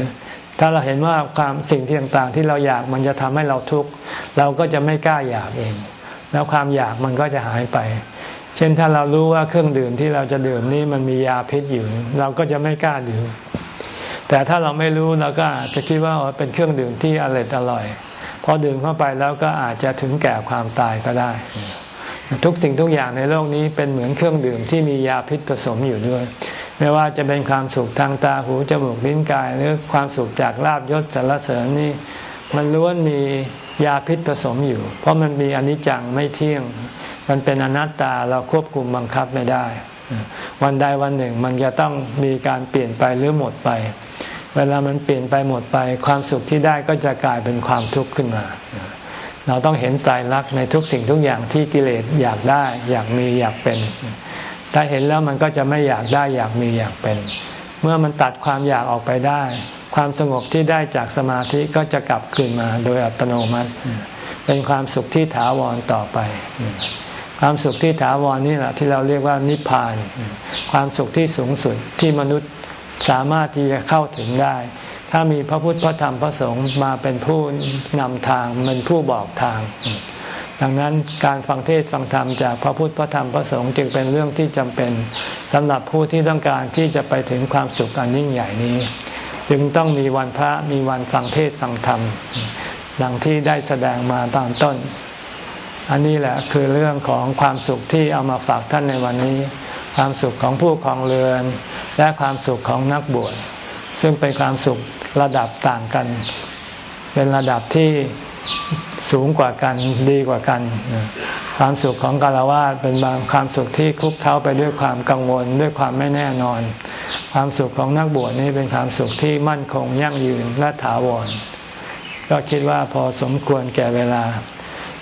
ถ้าเราเห็นว่าความสิ่งที่ต่างๆ ที่เราอยากมันจะทำให้เราทุกข์เราก็จะไม่กล้าอยากเอง แล้วความอยากมันก็จะหายไป เช่นถ้าเรารู้ว่าเครื่องดื่มที่เราจะดื่มนี่มันมียาพิษอยู่ เราก็จะไม่กล้าดื่ม แต่ถ้าเราไม่รู้เราก็อาจจะคิดว่าเป็นเครื่องดื่มที่อร่อยอร่อยพอดื่มเข้าไปแล้วก็อาจจะถึงแก่ความตายก็ได้ ทุกสิ่งทุกอย่างในโลกนี้เป็นเหมือนเครื่องดื่มที่มียาพิษผสมอยู่ด้วย ไม่ว่าจะเป็นความสุขทางตาหูจมูกลิ้นกาย หรือความสุขจากลาบยศสรรเสริญนี่มันล้วนมียาพิษผสมอยู่ เพราะมันมีอนิจจังไม่เที่ยง มันเป็นอนัตตาเราควบคุมบังคับไม่ได้ วันใดวันหนึ่งมันจะต้องมีการเปลี่ยนไปหรือหมดไป เวลามันเปลี่ยนไปหมดไป ความสุขที่ได้ก็จะกลายเป็นความทุกข์ขึ้นมา เราต้องเห็นใจรักในทุกสิ่งทุกอย่างที่กิเลสอยากได้ อยากมีอยากเป็น ถ้าเห็นแล้วมันก็จะไม่อยากได้อยากมีอยากเป็น เมื่อมันตัดความอยากออกไปได้ ความสงบที่ได้จากสมาธิก็จะกลับคืนมาโดยอัตโนมัติ เป็นความสุขที่ถาวรต่อไป ความสุขที่ถาวรนี่แหละที่เราเรียกว่านิพพาน ความสุขที่สูงสุดที่มนุษย์สามารถที่จะเข้าถึงได้ ถ้ามีพระพุทธพระธรรมพระสงฆ์มาเป็นผู้นำทางเป็นผู้บอกทาง ดังนั้นการฟังเทศฟังธรรมจากพระพุทธพระธรรมพระสงฆ์จึงเป็นเรื่องที่จำเป็นสำหรับผู้ที่ต้องการที่จะไปถึงความสุขอันยิ่งใหญ่นี้ จึงต้องมีวันพระมีวันฟังเทศฟังธรรมดังที่ได้แสดงมาตอนต้น อันนี้แหละคือเรื่องของความสุขที่เอามาฝากท่านในวันนี้ ความสุขของผู้คองเรือน และความสุขของนักบวชซึ่งเป็นความสุขระดับต่างกัน เป็นระดับที่ สูงกว่ากันดีกว่ากัน ความสุขของกาลวาดเป็นบางความสุขที่คุกเข้าไปด้วยความกังวลด้วยความไม่แน่นอน ความสุขของนักบวชนี่เป็นความสุขที่มั่นคงยั่งยืนและถาวร ก็คิดว่าพอสมควรแก่เวลา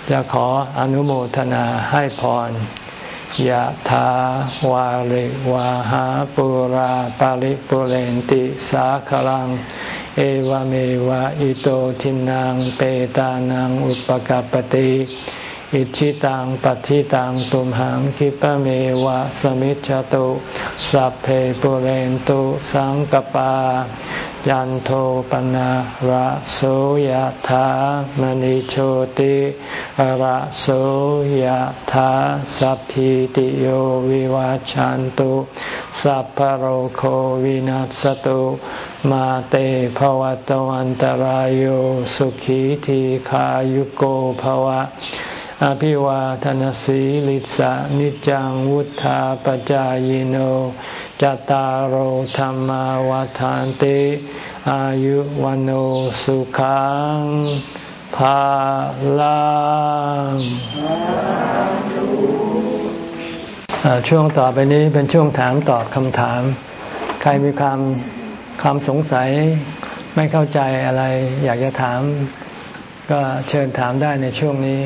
จะขออนุโมทนาให้พร ยะถาวาริวาหาปุราปาริปุเรนติสาคลัง เอวเมวะอิโตทินังเปตานังอุปกปติอิชิตังปฏิตังตุมหังคิปะเมวะสมิจฉตุสัพเพปุเรนตุสังกปา ยันโทปนะระโสยธามณิโชติระโสยธาสัพพิติโยวิวาจันตุสัพพโรโควินัสตุมาเตภวตวันตารโยสุขีทีขายุโกภวะ อภิวาทนสีลิสะนิจังวุธาปจายโน จตารโหธรรมวาทานติอายุวันโอสุขังภาลังช่วงต่อไปนี้เป็นช่วงถามตอบคำถาม ใครมีความความสงสัยไม่เข้าใจอะไร อยากจะถาม ก็เชิญถามได้ในช่วงนี้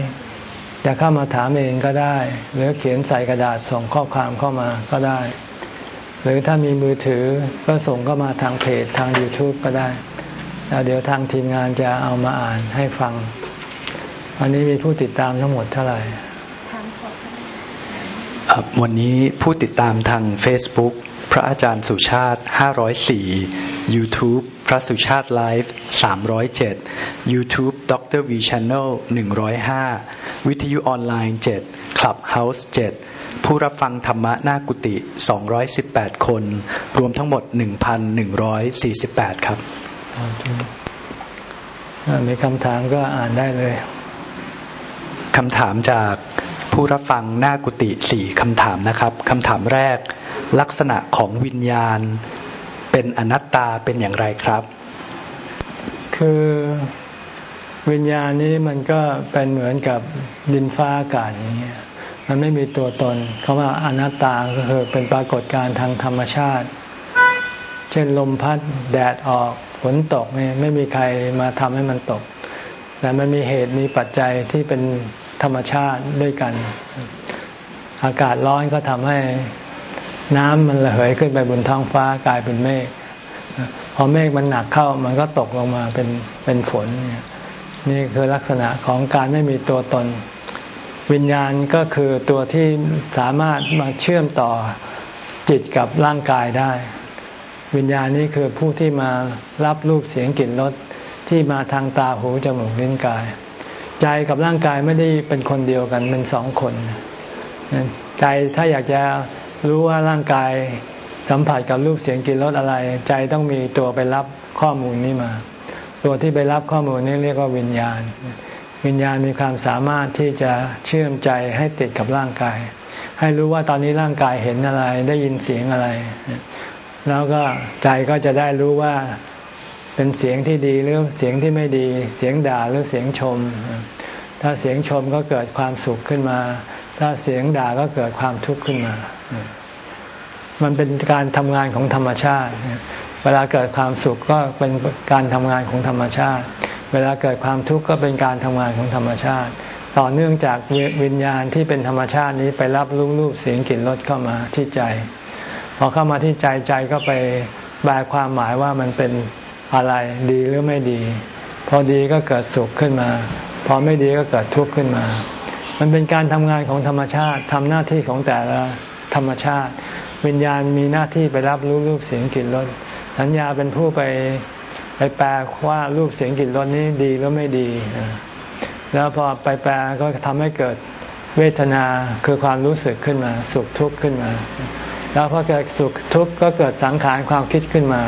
จะเข้ามาถามเองก็ได้ หรือเขียนใส่กระดาษส่งข้อความเข้ามาก็ได้ หรือถ้ามีมือถือก็ส่งเข้ามาทางเพจทาง YouTube ก็ได้ แล้วเดี๋ยวทางทีมงานจะเอามาอ่านให้ฟัง วันนี้มีผู้ติดตามทั้งหมดเท่าไหร่วันนี้ผู้ติดตามทาง Facebook พระอาจารย์สุชาติ 504 YouTube พระสุชาติไลฟ์307 YouTube ดร V Channel 105 วิทยุออนไลน์ 7 Clubhouse 7 ผู้รับฟังธรรมะหน้ากุฏิ218 คน รวมทั้งหมด 1,148 ครับ มีคำถามก็อ่านได้เลย คำถามจาก ผู้รับฟังหน้ากุฏิสี่คำถามนะครับคำถามแรก ลักษณะของวิญญาณ เป็นอนัตตาเป็นอย่างไรครับ คือวิญญาณนี้มันก็เป็นเหมือนกับดินฟ้าอากาศอย่างเงี้ยมันไม่มีตัวตนคาว่าอนัตตาก็คือเป็นปรากฏการณ์ทางธรรมชาติ เช่นลมพัดแดดออกฝนตกเนี่ยไม่มีใครมาทำให้มันตก แต่มันมีเหตุมีปัจจัยที่เป็น ธรรมชาติด้วยกัน อากาศร้อนก็ทำให้น้ำมันระเหยขึ้นไปบนท้องฟ้ากลายเป็นเมฆพอเมฆมันหนักเข้ามันก็ตกลงมาเป็นเป็นฝน นี่คือลักษณะของการไม่มีตัวตน วิญญาณก็คือตัวที่สามารถมาเชื่อมต่อจิตกับร่างกายได้ วิญญาณนี้คือผู้ที่มารับรูปเสียงกลิ่นรสที่มาทางตาหูจมูกลิ้นกาย ใจกับร่างกายไม่ได้เป็นคนเดียวกันเป็นสองคนใจถ้าอยากจะรู้ว่าร่างกายสัมผัสกับรูปเสียงกลิ่นรสอะไร ใจต้องมีตัวไปรับข้อมูลนี้มา ตัวที่ไปรับข้อมูลนี้เรียกว่าวิญญาณ วิญญาณมีความสามารถที่จะเชื่อมใจให้ติดกับร่างกาย ให้รู้ว่าตอนนี้ร่างกายเห็นอะไรได้ยินเสียงอะไร แล้วก็ใจก็จะได้รู้ว่าเป็นเสียงที่ดีหรือเสียงที่ไม่ดี เสียงด่าหรือเสียงชม ถ้าเสียงชมก็เกิดความสุขขึ้นมา ถ้าเสียงด่าก็เกิดความทุกข์ขึ้นมา มันเป็นการทำงานของธรรมชาติ เวลาเกิดความสุขก็เป็นการทำงานของธรรมชาติ เวลาเกิดความทุกข์ก็เป็นการทำงานของธรรมชาติ ต่อเนื่องจากวิญญาณที่เป็นธรรมชาตินี้ไปรับรูปรูปเสียงกลิ่นรสเข้ามาที่ใจ พอเข้ามาที่ใจใจก็ไปแปลความหมายว่ามันเป็นอะไรดีหรือไม่ดี พอดีก็เกิดสุขขึ้นมา พอไม่ดีก็เกิดทุกข์ขึ้นมา มันเป็นการทำงานของธรรมชาติทำหน้าที่ของแต่ละธรรมชาติ วิญญาณมีหน้าที่ไปรับรู้รูปเสียงกลิ่นรสสัญญาเป็นผู้ไปไปแปลว่ารูปเสียงกลิ่นรสนี้ดีหรือไม่ดี แล้วพอไปแปลก็ทำให้เกิดเวทนาคือความรู้สึกขึ้นมา สุขทุกข์ขึ้นมา แล้วพอเกิดสุขทุกข์ก็เกิดสังขารความคิดขึ้นมา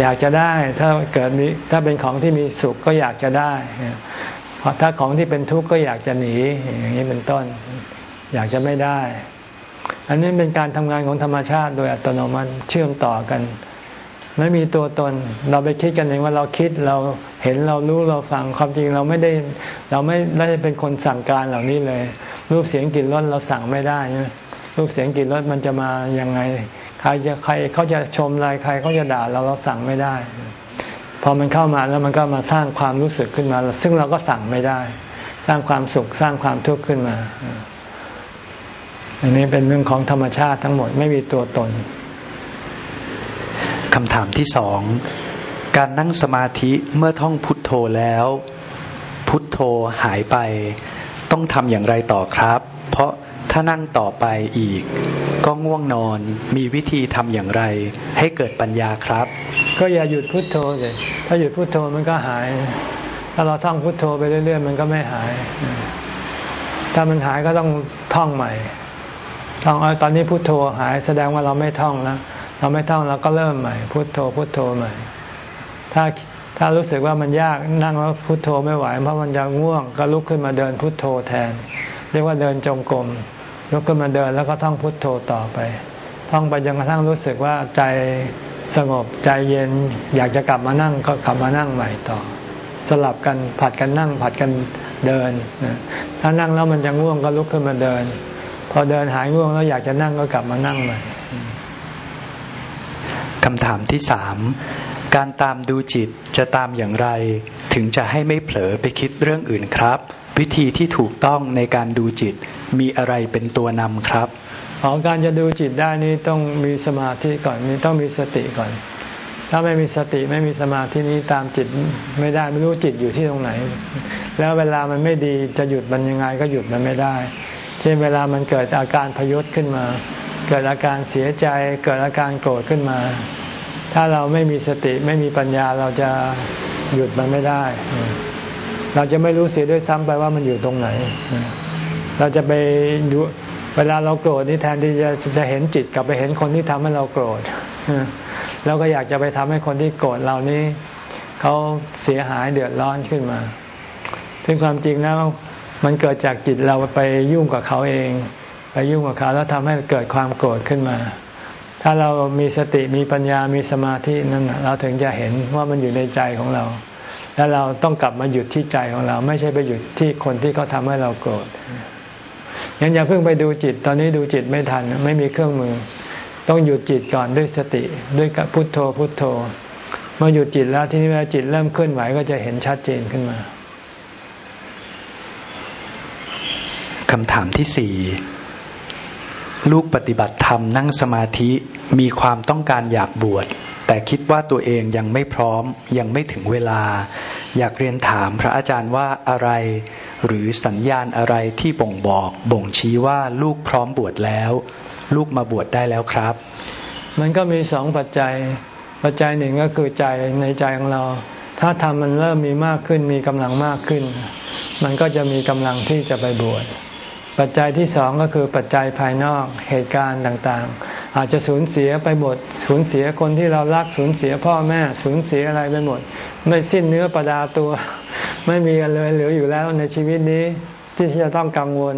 อยากจะได้ถ้าเกิดมีถ้าเป็นของที่มีสุขก็อยากจะได้ ถ้าของที่เป็นทุกข์ก็อยากจะหนีอย่างนี้เป็นต้น อยากจะไม่ได้ อันนี้เป็นการทำงานของธรรมชาติโดยอัตโนมัติเชื่อมต่อกัน ไม่มีตัวตน เราไปคิดกันเองว่าเราคิดเราเห็นเรารู้เราฟังความจริงเราไม่ได้ เราไม่ได้เป็นคนสั่งการเหล่านี้เลย รูปเสียงกลิ่นรสเราสั่งไม่ได้นะรูปเสียงกลิ่นรสมันจะมาอยังไง ใครจะใครเขาจะชมอะไรใครเขาจะด่าเราเราสั่งไม่ได้ พอมันเข้ามาแล้วมันก็มาสร้างความรู้สึกขึ้นมา ซึ่งเราก็สั่งไม่ได้ สร้างความสุขสร้างความทุกข์ขึ้นมา อันนี้เป็นเรื่องของธรรมชาติทั้งหมดไม่มีตัวตนคำถามที่สองการนั่งสมาธิเมื่อท่องพุทโธแล้ว พุทโธหายไป ต้องทำอย่างไรต่อครับ เพราะ ถ้านั่งต่อไปอีก ก็ง่วงนอนมีวิธีทำอย่างไร ให้เกิดปัญญาครับ ก็อย่าหยุดพุทโธเลยถ้าหยุดพุทโธมันก็หาย ถ้าเราท่องพุทโธไปเรื่อย ๆ มันก็ไม่หาย ถ้ามันหายก็ต้องท่องใหม่ท่องเอาตอนนี้พุทโธหายแสดงว่าเราไม่ท่องแล้วเราไม่ท่องเราก็เริ่มใหม่ พุทโธพุทโธใหม่ ถ้าถ้ารู้สึกว่ามันยากนั่งแล้วพุทโธไม่ไหวเพราะมันจะง่วง ก็ลุกขึ้นมาเดินพุทโธแทน เรียกว่าเดินจงกรมลุกขึ้นมาเดินแล้วก็ท่องพุทโธต่อไป ท่องไปจนกระทั่งรู้สึกว่าใจสงบใจเย็นอยากจะกลับมานั่งก็กลับมานั่งใหม่ต่อ สลับกันผัดกันนั่งผัดกันเดินถ้านั่งแล้วมันจะง่วงก็ลุกขึ้นมาเดิน พอเดินหายง่วงแล้วอยากจะนั่งก็กลับมานั่งใหม่คำถามที่สามการตามดูจิตจะตามอย่างไร ถึงจะให้ไม่เผลอไปคิดเรื่องอื่นครับ วิธีที่ถูกต้องในการดูจิตมีอะไรเป็นตัวนำครับของการจะดูจิตได้นี้ต้องมีสมาธิก่อนมีต้องมีสติก่อน ถ้าไม่มีสติไม่มีสมาธินี้ตามจิตไม่ได้ไม่รู้จิตอยู่ที่ตรงไหน แล้วเวลามันไม่ดีจะหยุดมันยังไงก็หยุดมันไม่ได้ เช่นเวลามันเกิดอาการพยศขึ้นมา เกิดอาการเสียใจ เกิดอาการโกรธขึ้นมา ถ้าเราไม่มีสติไม่มีปัญญาเราจะหยุดมันไม่ได้ เราจะไม่รู้เสียด้วยซ้ำไปว่ามันอยู่ตรงไหน เราจะไปดูเวลาเราโกรธนี่แทนที่จะจะเห็นจิตกลับไปเห็นคนที่ทำให้เราโกรธเราก็อยากจะไปทำให้คนที่โกรธเรานี้เขาเสียหายเดือดร้อนขึ้นมา ซึ่งความจริงแล้วมันเกิดจากจิตเราไปยุ่งกับเขาเอง ไปยุ่งกับเขาแล้วทำให้เกิดความโกรธขึ้นมา ถ้าเรามีสติมีปัญญามีสมาธินั่นเราถึงจะเห็นว่ามันอยู่ในใจของเรา แล้วเราต้องกลับมาหยุดที่ใจของเรา ไม่ใช่ไปหยุดที่คนที่เขาทาให้เราโกรธงั้นอย่าเพิ่งไปดูจิต ตอนนี้ดูจิตไม่ทัน ไม่มีเครื่องมือ ต้องหยุดจิตก่อนด้วยสติ ด้วยพุทโธพุทโธ เมื่อหยุดจิตแล้วที่นี้เวลาจิตเริ่มเคลื่อนไหวก็จะเห็นชัดเจนขึ้นมาคำถามที่สี่ลูกปฏิบัติธรรมนั่งสมาธิมีความต้องการอยากบวช แต่คิดว่าตัวเองยังไม่พร้อมยังไม่ถึงเวลา อยากเรียนถามพระอาจารย์ว่าอะไร หรือสัญญาณอะไรที่บ่งบอกบ่งชี้ว่าลูกพร้อมบวชแล้ว ลูกมาบวชได้แล้วครับ มันก็มีสองปัจจัย ปัจจัยหนึ่งก็คือใจในใจของเรา ถ้าทำมันเริ่มมีมากขึ้นมีกำลังมากขึ้น มันก็จะมีกำลังที่จะไปบวชปัจจัยที่สองก็คือปัจจัยภายนอกเหตุการณ์ต่างๆ อาจจะสูญเสียไปหมดสูญเสียคนที่เรารักสูญเสียพ่อแม่สูญเสียอะไรไปหมด ไม่สิ้นเนื้อประดาตัว ไม่มีอะไรเหลืออยู่แล้วในชีวิตนี้ที่จะต้องกังวล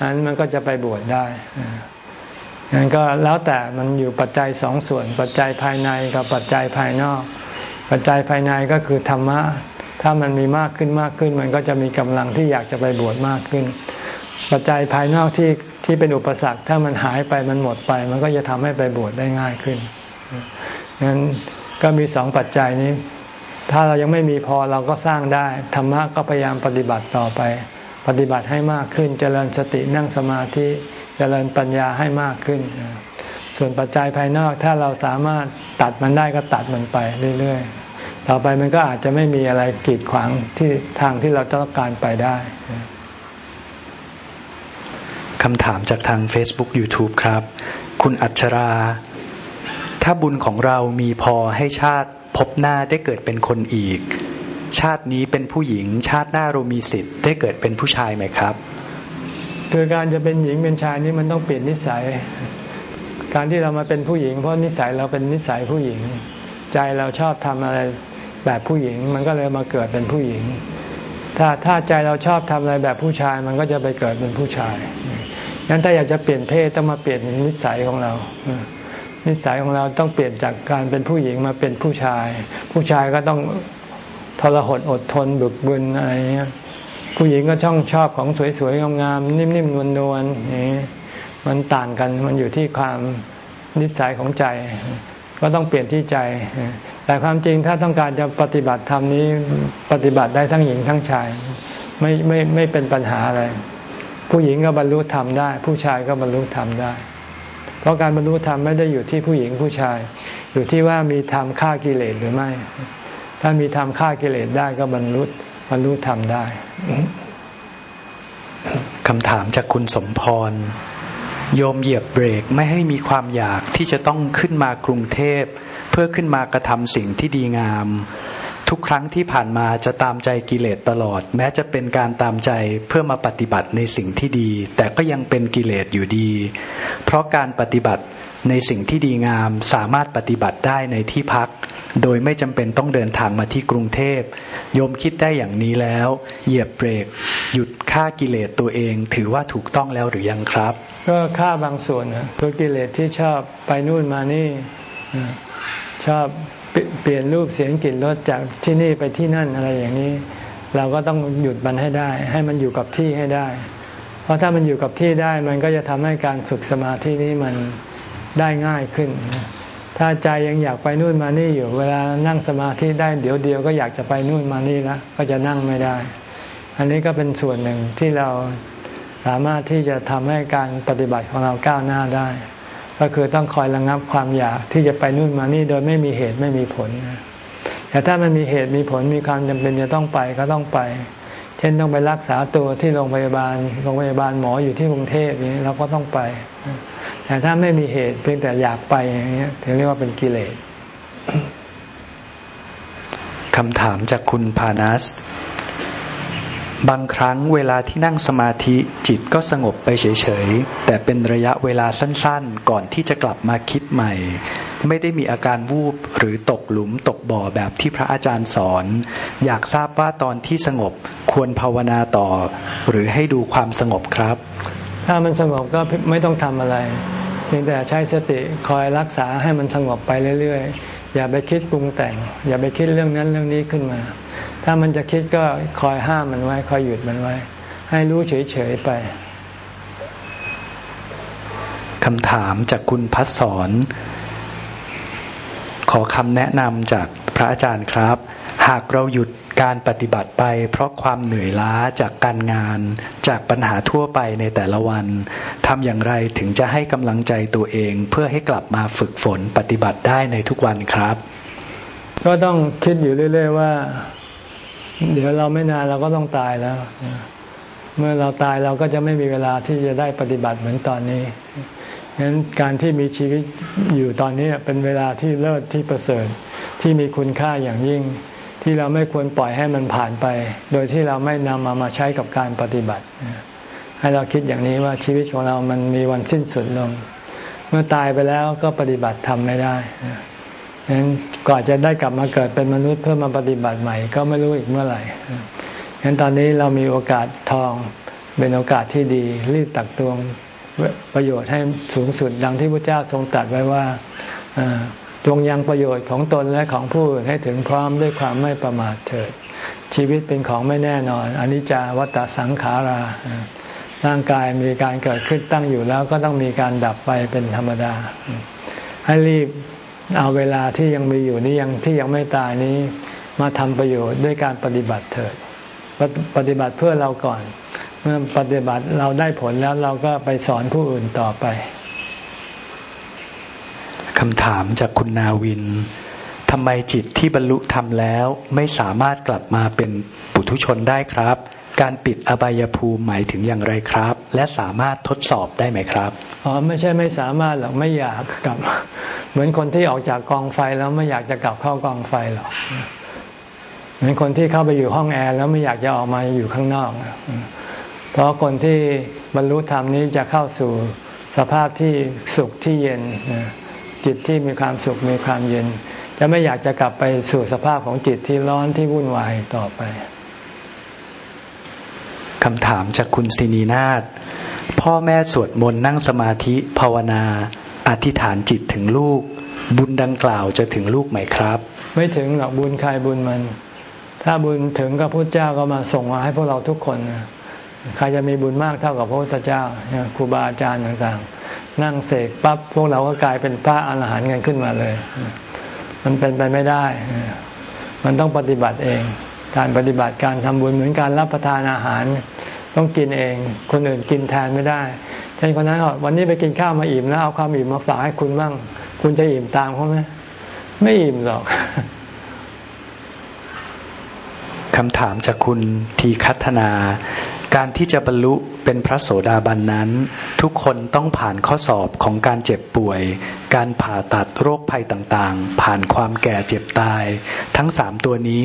อันมันก็จะไปบวชได้งั้นก็แล้วแต่มันอยู่ปัจจัยสองส่วน ปัจจัยภายในกับปัจจัยภายนอก ปัจจัยภายในก็คือธรรมะ ถ้ามันมีมากขึ้นมากขึ้น มันก็จะมีกำลังที่อยากจะไปบวชมากขึ้น ปัจจัยภายนอกที่ ที่เป็นอุปสรรคถ้ามันหายไปมันหมดไป มันก็จะทำให้ไปบวชได้ง่ายขึ้นงั้นก็มีสองปัจจัยนี้ ถ้าเรายังไม่มีพอเราก็สร้างได้ ธรรมะก็พยายามปฏิบัติต่อไป ปฏิบัติให้มากขึ้น เจริญสตินั่งสมาธิ เจริญปัญญาให้มากขึ้น ส่วนปัจจัยภายนอกถ้าเราสามารถตัดมันได้ก็ตัดมันไปเรื่อยๆ ต่อไปมันก็อาจจะไม่มีอะไรกีดขวางที่ทางที่เราต้องการไปได้ คำถามจากทาง Facebook YouTube ครับ คุณอัชรา ถ้าบุญของเรามีพอให้ชาติพบหน้าได้เกิดเป็นคนอีก ชาตินี้เป็นผู้หญิง ชาติหน้าเรามีสิทธิ์ได้เกิดเป็นผู้ชายไหมครับ คือการจะเป็นหญิงเป็นชายนี่มันต้องเปลี่ยนนิสัย การที่เรามาเป็นผู้หญิง เพราะนิสัยเราเป็นนิสัยผู้หญิง ใจเราชอบทำอะไรแบบผู้หญิง มันก็เลยมาเกิดเป็นผู้หญิงถ้าถ้าใจเราชอบทำอะไรแบบผู้ชาย มันก็จะไปเกิดเป็นผู้ชาย งั้นถ้าอยากจะเปลี่ยนเพศต้องมาเปลี่ยนนิสัยของเรา นิสัยของเราต้องเปลี่ยนจากการเป็นผู้หญิงมาเป็นผู้ชาย ผู้ชายก็ต้องทรหดอดทนบึกบึนอะไรเงี้ยผู้หญิงก็ช่องชอบของสวยๆงามๆนิ่มๆนวลๆอย่างนี้มันต่างกันมันอยู่ที่ความนิสัยของใจ ก็ต้องเปลี่ยนที่ใจ แต่ความจริงถ้าต้องการจะปฏิบัติธรรมนี้ ปฏิบัติได้ทั้งหญิงทั้งชาย ไม่ไม่ไม่เป็นปัญหาอะไร ผู้หญิงก็บรรลุธรรมได้ ผู้ชายก็บรรลุธรรมได้ เพราะการบรรลุธรรมไม่ได้อยู่ที่ผู้หญิงผู้ชาย อยู่ที่ว่ามีธรรมฆ่ากิเลสหรือไม่ ถ้ามีธรรมฆ่ากิเลสได้ก็บรรลุบรรลุธรรมได้คำถามจากคุณสมพร โยมเหยียบเบรกไม่ให้มีความอยากที่จะต้องขึ้นมากรุงเทพ เพื่อขึ้นมากระทำสิ่งที่ดีงาม ทุกครั้งที่ผ่านมาจะตามใจกิเลสตลอด แม้จะเป็นการตามใจเพื่อมาปฏิบัติในสิ่งที่ดี แต่ก็ยังเป็นกิเลสอยู่ดี เพราะการปฏิบัติในสิ่งที่ดีงามสามารถปฏิบัติได้ในที่พัก โดยไม่จำเป็นต้องเดินทางมาที่กรุงเทพโยมคิดได้อย่างนี้แล้ว เหยียบเบรก หยุดฆ่ากิเลสตัวเอง ถือว่าถูกต้องแล้วหรือยังครับ ก็ฆ่าบางส่วนนะคือกิเลสที่ชอบไปนู่นมานี่ชอบ เปลี่ยนรูปเสียงกลิ่นรสจากที่นี่ไปที่นั่นอะไรอย่างนี้ เราก็ต้องหยุดมันให้ได้ ให้มันอยู่กับที่ให้ได้ เพราะถ้ามันอยู่กับที่ได้มันก็จะทำให้การฝึกสมาธินี้มันได้ง่ายขึ้น ถ้าใจยังอยากไปนู่นมานี่อยู่ เวลานั่งสมาธิได้เดี๋ยวเดียวก็อยากจะไปนู่นมานี่แล้วก็จะนั่งไม่ได้ อันนี้ก็เป็นส่วนหนึ่งที่เราสามารถที่จะทำให้การปฏิบัติของเราก้าวหน้าได้ ก็คือต้องคอยระงับความอยากที่จะไปนู่นมานี่โดยไม่มีเหตุไม่มีผลแต่ถ้ามันมีเหตุมีผลมีความจำเป็นจะต้องไปก็ต้องไป เช่นต้องไปรักษาตัวที่โรงพยาบาลโรงพยาบาลหมออยู่ที่กรุงเทพนี้เราก็ต้องไป แต่ถ้าไม่มีเหตุเพียงแต่อยากไปอย่างนี้ถึงเรียกว่าเป็นกิเลสคำถามจากคุณพานัส บางครั้งเวลาที่นั่งสมาธิจิตก็สงบไปเฉยๆ แต่เป็นระยะเวลาสั้นๆ ก่อนที่จะกลับมาคิดใหม่ ไม่ได้มีอาการวูบหรือตกหลุมตกบ่อแบบที่พระอาจารย์สอน อยากทราบว่าตอนที่สงบควรภาวนาต่อ หรือให้ดูความสงบครับ ถ้ามันสงบก็ไม่ต้องทำอะไรเพียงแต่ใช้สติคอยรักษาให้มันสงบไปเรื่อยๆ อย่าไปคิดปรุงแต่ง อย่าไปคิดเรื่องนั้นเรื่องนี้ขึ้นมา ถ้ามันจะคิดก็คอยห้ามมันไว้ คอยหยุดมันไว้ ให้รู้เฉยๆไปคำถามจากคุณพัศสอนขอคำแนะนำจากพระอาจารย์ครับ หากเราหยุดการปฏิบัติไป เพราะความเหนื่อยล้าจากการงาน จากปัญหาทั่วไปในแต่ละวันทำอย่างไรถึงจะให้กำลังใจตัวเอง เพื่อให้กลับมาฝึกฝนปฏิบัติได้ในทุกวันครับ ก็ต้องคิดอยู่เรื่อย ๆ ว่า เดี๋ยวเราไม่นานเราก็ต้องตายแล้ว เมื่อเราตายเราก็จะไม่มีเวลาที่จะได้ปฏิบัติเหมือนตอนนี้ฉะนั้นการที่มีชีวิตอยู่ตอนนี้เป็นเวลาที่เลิศที่ประเสริฐที่มีคุณค่าอย่างยิ่ง ที่เราไม่ควรปล่อยให้มันผ่านไป โดยที่เราไม่นำมามาใช้กับการปฏิบัติ ให้เราคิดอย่างนี้ว่าชีวิตของเรามันมีวันสิ้นสุดลง เมื่อตายไปแล้วก็ปฏิบัติทำไม่ได้ ฉะนั้นก่อนจะได้กลับมาเกิดเป็นมนุษย์เพื่อมาปฏิบัติใหม่ ก็ไม่รู้อีกเมื่อไหร่ฉะนั้นตอนนี้เรามีโอกาสทองเป็นโอกาสที่ดีรีบตักตวงประโยชน์ให้สูงสุดดังที่พระเจ้าทรงตรัสไว้ว่าจงยังประโยชน์ของตนและของผู้อื่นให้ถึงพร้อมด้วยความไม่ประมาทเถิด ชีวิตเป็นของไม่แน่นอนอนิจจาวัตสังขาราร่างกายมีการเกิดขึ้นตั้งอยู่แล้วก็ต้องมีการดับไปเป็นธรรมดา ให้รีบ เอาเวลาที่ยังมีอยู่นี้ยังที่ยังไม่ตายนี้มาทำประโยชน์ด้วยการปฏิบัติเถิดปฏิบัติเพื่อเราก่อน เมื่อปฏิบัติเราได้ผลแล้วเราก็ไปสอนผู้อื่นต่อไปคำถามจากคุณนาวินทำไมจิตที่บรรลุธรรมแล้ว ไม่สามารถกลับมาเป็นปุถุชนได้ครับ การปิดอบายภูมิหมายถึงอย่างไรครับ และสามารถทดสอบได้ไหมครับอ๋อไม่ใช่ไม่สามารถหรอกไม่อยากกลับ เหมือนคนที่ออกจากกองไฟแล้วไม่อยากจะกลับเข้ากองไฟหรอกเหมือนคนที่เข้าไปอยู่ห้องแอร์แล้วไม่อยากจะออกมาอยู่ข้างนอก เพราะคนที่บรรลุธรรมนี้จะเข้าสู่สภาพที่สุขที่เย็นจิตที่มีความสุขมีความเย็น จะไม่อยากจะกลับไปสู่สภาพของจิตที่ร้อนที่วุ่นวายต่อไป คำถามจากคุณสินีนาฏพ่อแม่สวดมนต์นั่งสมาธิภาวนา อธิษฐานจิตถึงลูก บุญดังกล่าวจะถึงลูกไหมครับ ไม่ถึงหรอกบุญใครบุญมัน ถ้าบุญถึงก็พระเจ้าก็มาส่งมาให้พวกเราทุกคนใครจะมีบุญมากเท่ากับพระพุทธเจ้าครูบาอาจารย์ต่างๆ นั่งเสกปั๊บพวกเราก็กลายเป็นพระอรหันต์กันขึ้นมาเลย มันเป็นไปไม่ได้ มันต้องปฏิบัติเอง การปฏิบัติการทำบุญเหมือนการรับประทานอาหาร ต้องกินเอง คนอื่นกินแทนไม่ได้เช่นคนนั้นวันนี้ไปกินข้าวมาอิ่มแล้วเอาความอิ่มมาฝากให้คุณบ้างคุณจะอิ่มตามเขาไหมไม่อิ่มหรอก คำถามจากคุณทีคัฒนา การที่จะบรรลุเป็นพระโสดาบันนั้น ทุกคนต้องผ่านข้อสอบของการเจ็บป่วย การผ่าตัดโรคภัยต่างๆ ผ่านความแก่เจ็บตาย ทั้งสามตัวนี้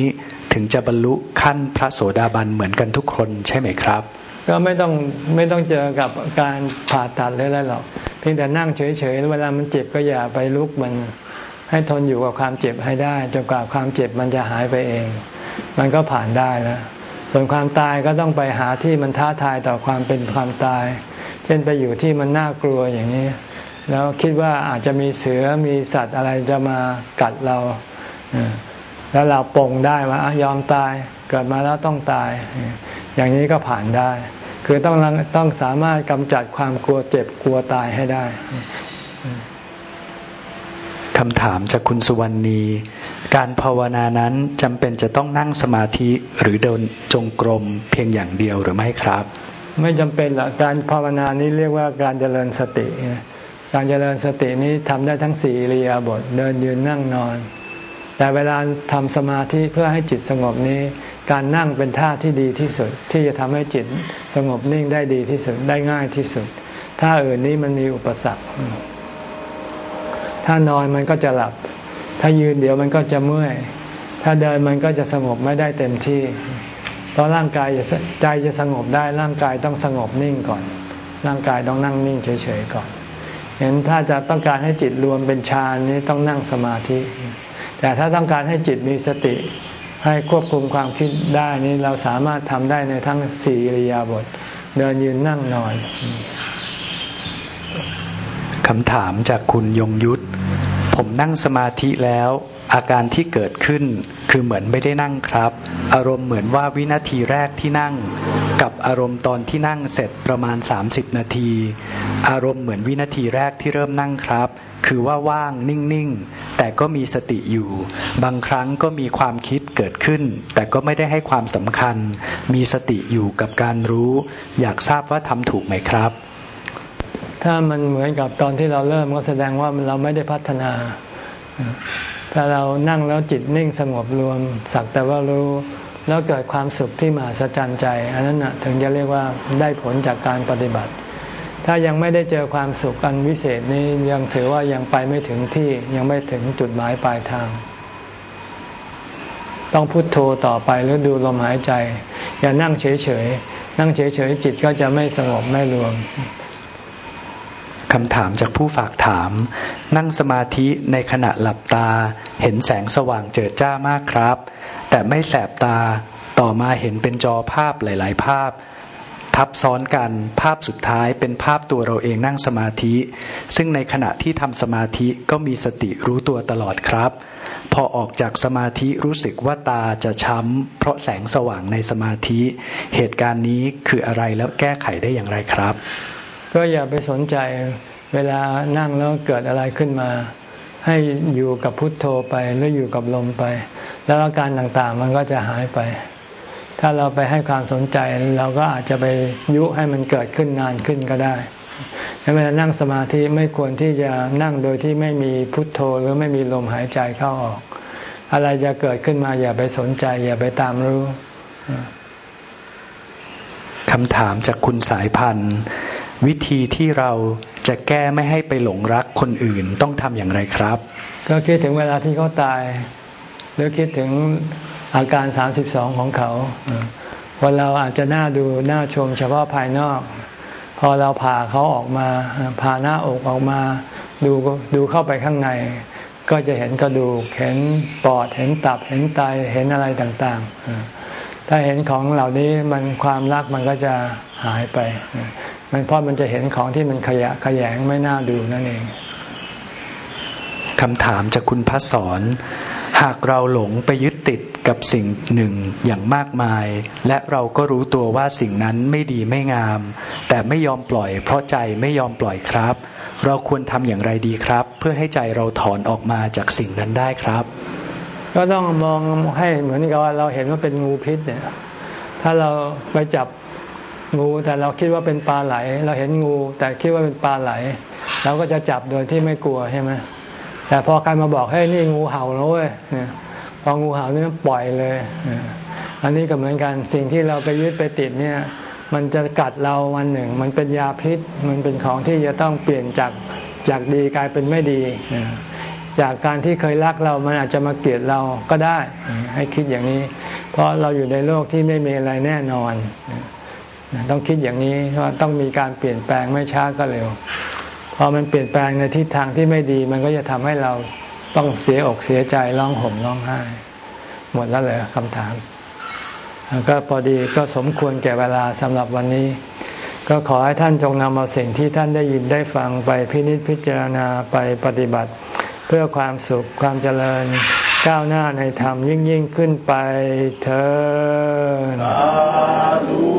ถึงจะบรรลุขั้นพระโสดาบันเหมือนกันทุกคนใช่ไหมครับ ก็ไม่ต้องไม่ต้องเจอกับการผ่าตัดเลยอะไรหรอกเพียงแต่นั่งเฉยๆเวลามันเจ็บก็อย่าไปลุกมันให้ทนอยู่กับความเจ็บให้ได้จนกว่าความเจ็บมันจะหายไปเอง มันก็ผ่านได้แล้วส่วนความตายก็ต้องไปหาที่มันท้าทายต่อความเป็นความตาย เช่นไปอยู่ที่มันน่ากลัวอย่างนี้ แล้วคิดว่าอาจจะมีเสือมีสัตว์อะไรจะมากัดเราแล้วเราปรงได้ว่ายอมตายเกิดมาแล้วต้องตาย อย่างนี้ก็ผ่านได้ คือต้องต้องสามารถกำจัดความกลัวเจ็บกลัวตายให้ได้คำถามจากคุณสุวรรณี การภาวนานั้นจำเป็นจะต้องนั่งสมาธิหรือเดินจงกรมเพียงอย่างเดียวหรือไม่ครับ ไม่จำเป็นหรอกการภาวนานี้เรียกว่าการเจริญสติ การเจริญสตินี้ทำได้ทั้งสี่เริยบทเดินยืนนั่งนอน แต่เวลาทำสมาธิเพื่อให้จิตสงบนี้ การนั่งเป็นท่าที่ดีที่สุด ที่จะทำให้จิตสงบนิ่งได้ดีที่สุดได้ง่ายที่สุดท่าอื่นนี้มันมีอุปสรรคถ้านอนมันก็จะหลับ ถ้ายืนเดี๋ยวมันก็จะเมื่อย ถ้าเดินมันก็จะสงบไม่ได้เต็มที่ เพราะร่างกายใจจะสงบได้ร่างกายต้องสงบนิ่งก่อน ร่างกายต้องนั่งนิ่งเฉยๆก่อนเห็นถ้าจะต้องการให้จิตรวมเป็นฌานนี้ต้องนั่งสมาธิ แต่ถ้าต้องการให้จิตมีสติ ให้ควบคุมความคิดได้นี้เราสามารถทำได้ในทั้งสี่ริยาบทเดินยืนนั่งนอนคำถามจากคุณยงยุทธ ผมนั่งสมาธิแล้ว อาการที่เกิดขึ้น คือเหมือนไม่ได้นั่งครับ อารมณ์เหมือนว่าวินาทีแรกที่นั่ง กับอารมณ์ตอนที่นั่งเสร็จประมาณ 30 นาที อารมณ์เหมือนวินาทีแรกที่เริ่มนั่งครับ คือว่าว่างนิ่งๆ แต่ก็มีสติอยู่ บางครั้งก็มีความคิดเกิดขึ้น แต่ก็ไม่ได้ให้ความสำคัญ มีสติอยู่กับการรู้ อยากทราบว่าทำถูกไหมครับ ถ้ามันเหมือนกับตอนที่เราเริ่มก็แสดงว่าเราไม่ได้พัฒนา ถ้าเรานั่งแล้วจิตนิ่งสงบรวม สักแต่ว่ารู้แล้วเกิดความสุขที่มหัศจรรย์ใจ อันนั้นนะถึงจะเรียกว่าได้ผลจากการปฏิบัติ ถ้ายังไม่ได้เจอความสุขอันวิเศษนี้ยังถือว่ายังไปไม่ถึงที่ยังไม่ถึงจุดหมายปลายทาง ต้องพุโทโธต่อไปหรือดูลมหายใจ อย่านั่งเฉยๆนั่งเฉยๆจิตก็จะไม่สงบไม่รวม คำถามจากผู้ฝากถาม นั่งสมาธิในขณะหลับตา เห็นแสงสว่างเจิดจ้ามากครับ แต่ไม่แสบตาต่อมาเห็นเป็นจอภาพหลาย ๆ ภาพ ทับซ้อนกันภาพสุดท้ายเป็นภาพตัวเราเองนั่งสมาธิ ซึ่งในขณะที่ทำสมาธิก็มีสติรู้ตัวตลอดครับ พอออกจากสมาธิรู้สึกว่าตาจะช้ำเพราะแสงสว่างในสมาธิ เหตุการณ์นี้คืออะไรแล้วแก้ไขได้อย่างไรครับ ก็อย่าไปสนใจเวลานั่งแล้วเกิดอะไรขึ้นมา ให้อยู่กับพุทโธไปหรืออยู่กับลมไป แล้วอาการต่างๆมันก็จะหายไป ถ้าเราไปให้ความสนใจเราก็อาจจะไปยุให้มันเกิดขึ้นนานขึ้นก็ได้เวลานั่งสมาธิไม่ควรที่จะนั่งโดยที่ไม่มีพุทโธหรือไม่มีลมหายใจเข้าออก อะไรจะเกิดขึ้นมาอย่าไปสนใจ อย่าไปตามรู้คำถามจากคุณสายพันธ์ วิธีที่เราจะแก้ไม่ให้ไปหลงรักคนอื่นต้องทำอย่างไรครับ ก็คิดถึงเวลาที่เขาตาย หรือคิดถึงอาการสามสิบสองของเขาคนเราอาจจะน่าดูน่าชมเฉพาะภายนอก พอเราผ่าเขาออกมาผ่าหน้าอกออกมา ดูดูเข้าไปข้างใน ก็จะเห็นกระดูกเห็นปอดเห็นตับเห็นไตเห็นอะไรต่างๆถ้าเห็นของเหล่านี้มันความรักมันก็จะหายไป มันเพราะมันจะเห็นของที่มันขยะขยงไม่น่าดูนั่นเองคำถามจากคุณพัศรหากเราหลงไปยึดติดกับสิ่งหนึ่งอย่างมากมาย และเราก็รู้ตัวว่าสิ่งนั้นไม่ดีไม่งาม แต่ไม่ยอมปล่อย เพราะใจไม่ยอมปล่อยครับ เราควรทำอย่างไรดีครับ เพื่อให้ใจเราถอนออกมาจากสิ่งนั้นได้ครับ ก็ต้องมองให้เหมือนกับว่าเราเห็นว่าเป็นงูพิษเนี่ย ถ้าเราไปจับ งูแต่เราคิดว่าเป็นปลาไหล เราเห็นงู แต่คิดว่าเป็นปลาไหล เราก็จะจับโดยที่ไม่กลัวใช่ไหมแต่พอใครมาบอกให้นี่งูเห่าแล้วเว้ยพองูเห่านี่ปล่อยเลย อันนี้ก็เหมือนกันสิ่งที่เราไปยึดไปติดเนี่ย มันจะกัดเราวันหนึ่ง มันเป็นยาพิษ มันเป็นของที่จะต้องเปลี่ยนจากจากดีกลายเป็นไม่ดี จากการที่เคยรักเรา มันอาจจะมาเกลียดเราก็ได้ ให้คิดอย่างนี้ เพราะเราอยู่ในโลกที่ไม่มีอะไรแน่นอน ต้องคิดอย่างนี้ว่าต้องมีการเปลี่ยนแปลงไม่ช้าก็เร็ว พอมันเปลี่ยนแปลงในทิศทางที่ไม่ดี มันก็จะทำให้เราต้องเสียอกเสียใจร้องห่มร้องไห้ หมดแล้วเลยคำถามก็พอดีก็สมควรแก่เวลาสำหรับวันนี้ ก็ขอให้ท่านจงนำเอาสิ่งที่ท่านได้ยินได้ฟังไปพินิจพิจารณาไปปฏิบัติ เพื่อความสุขความเจริญก้าวหน้าในธรรมยิ่งยิ่งขึ้นไปเธอ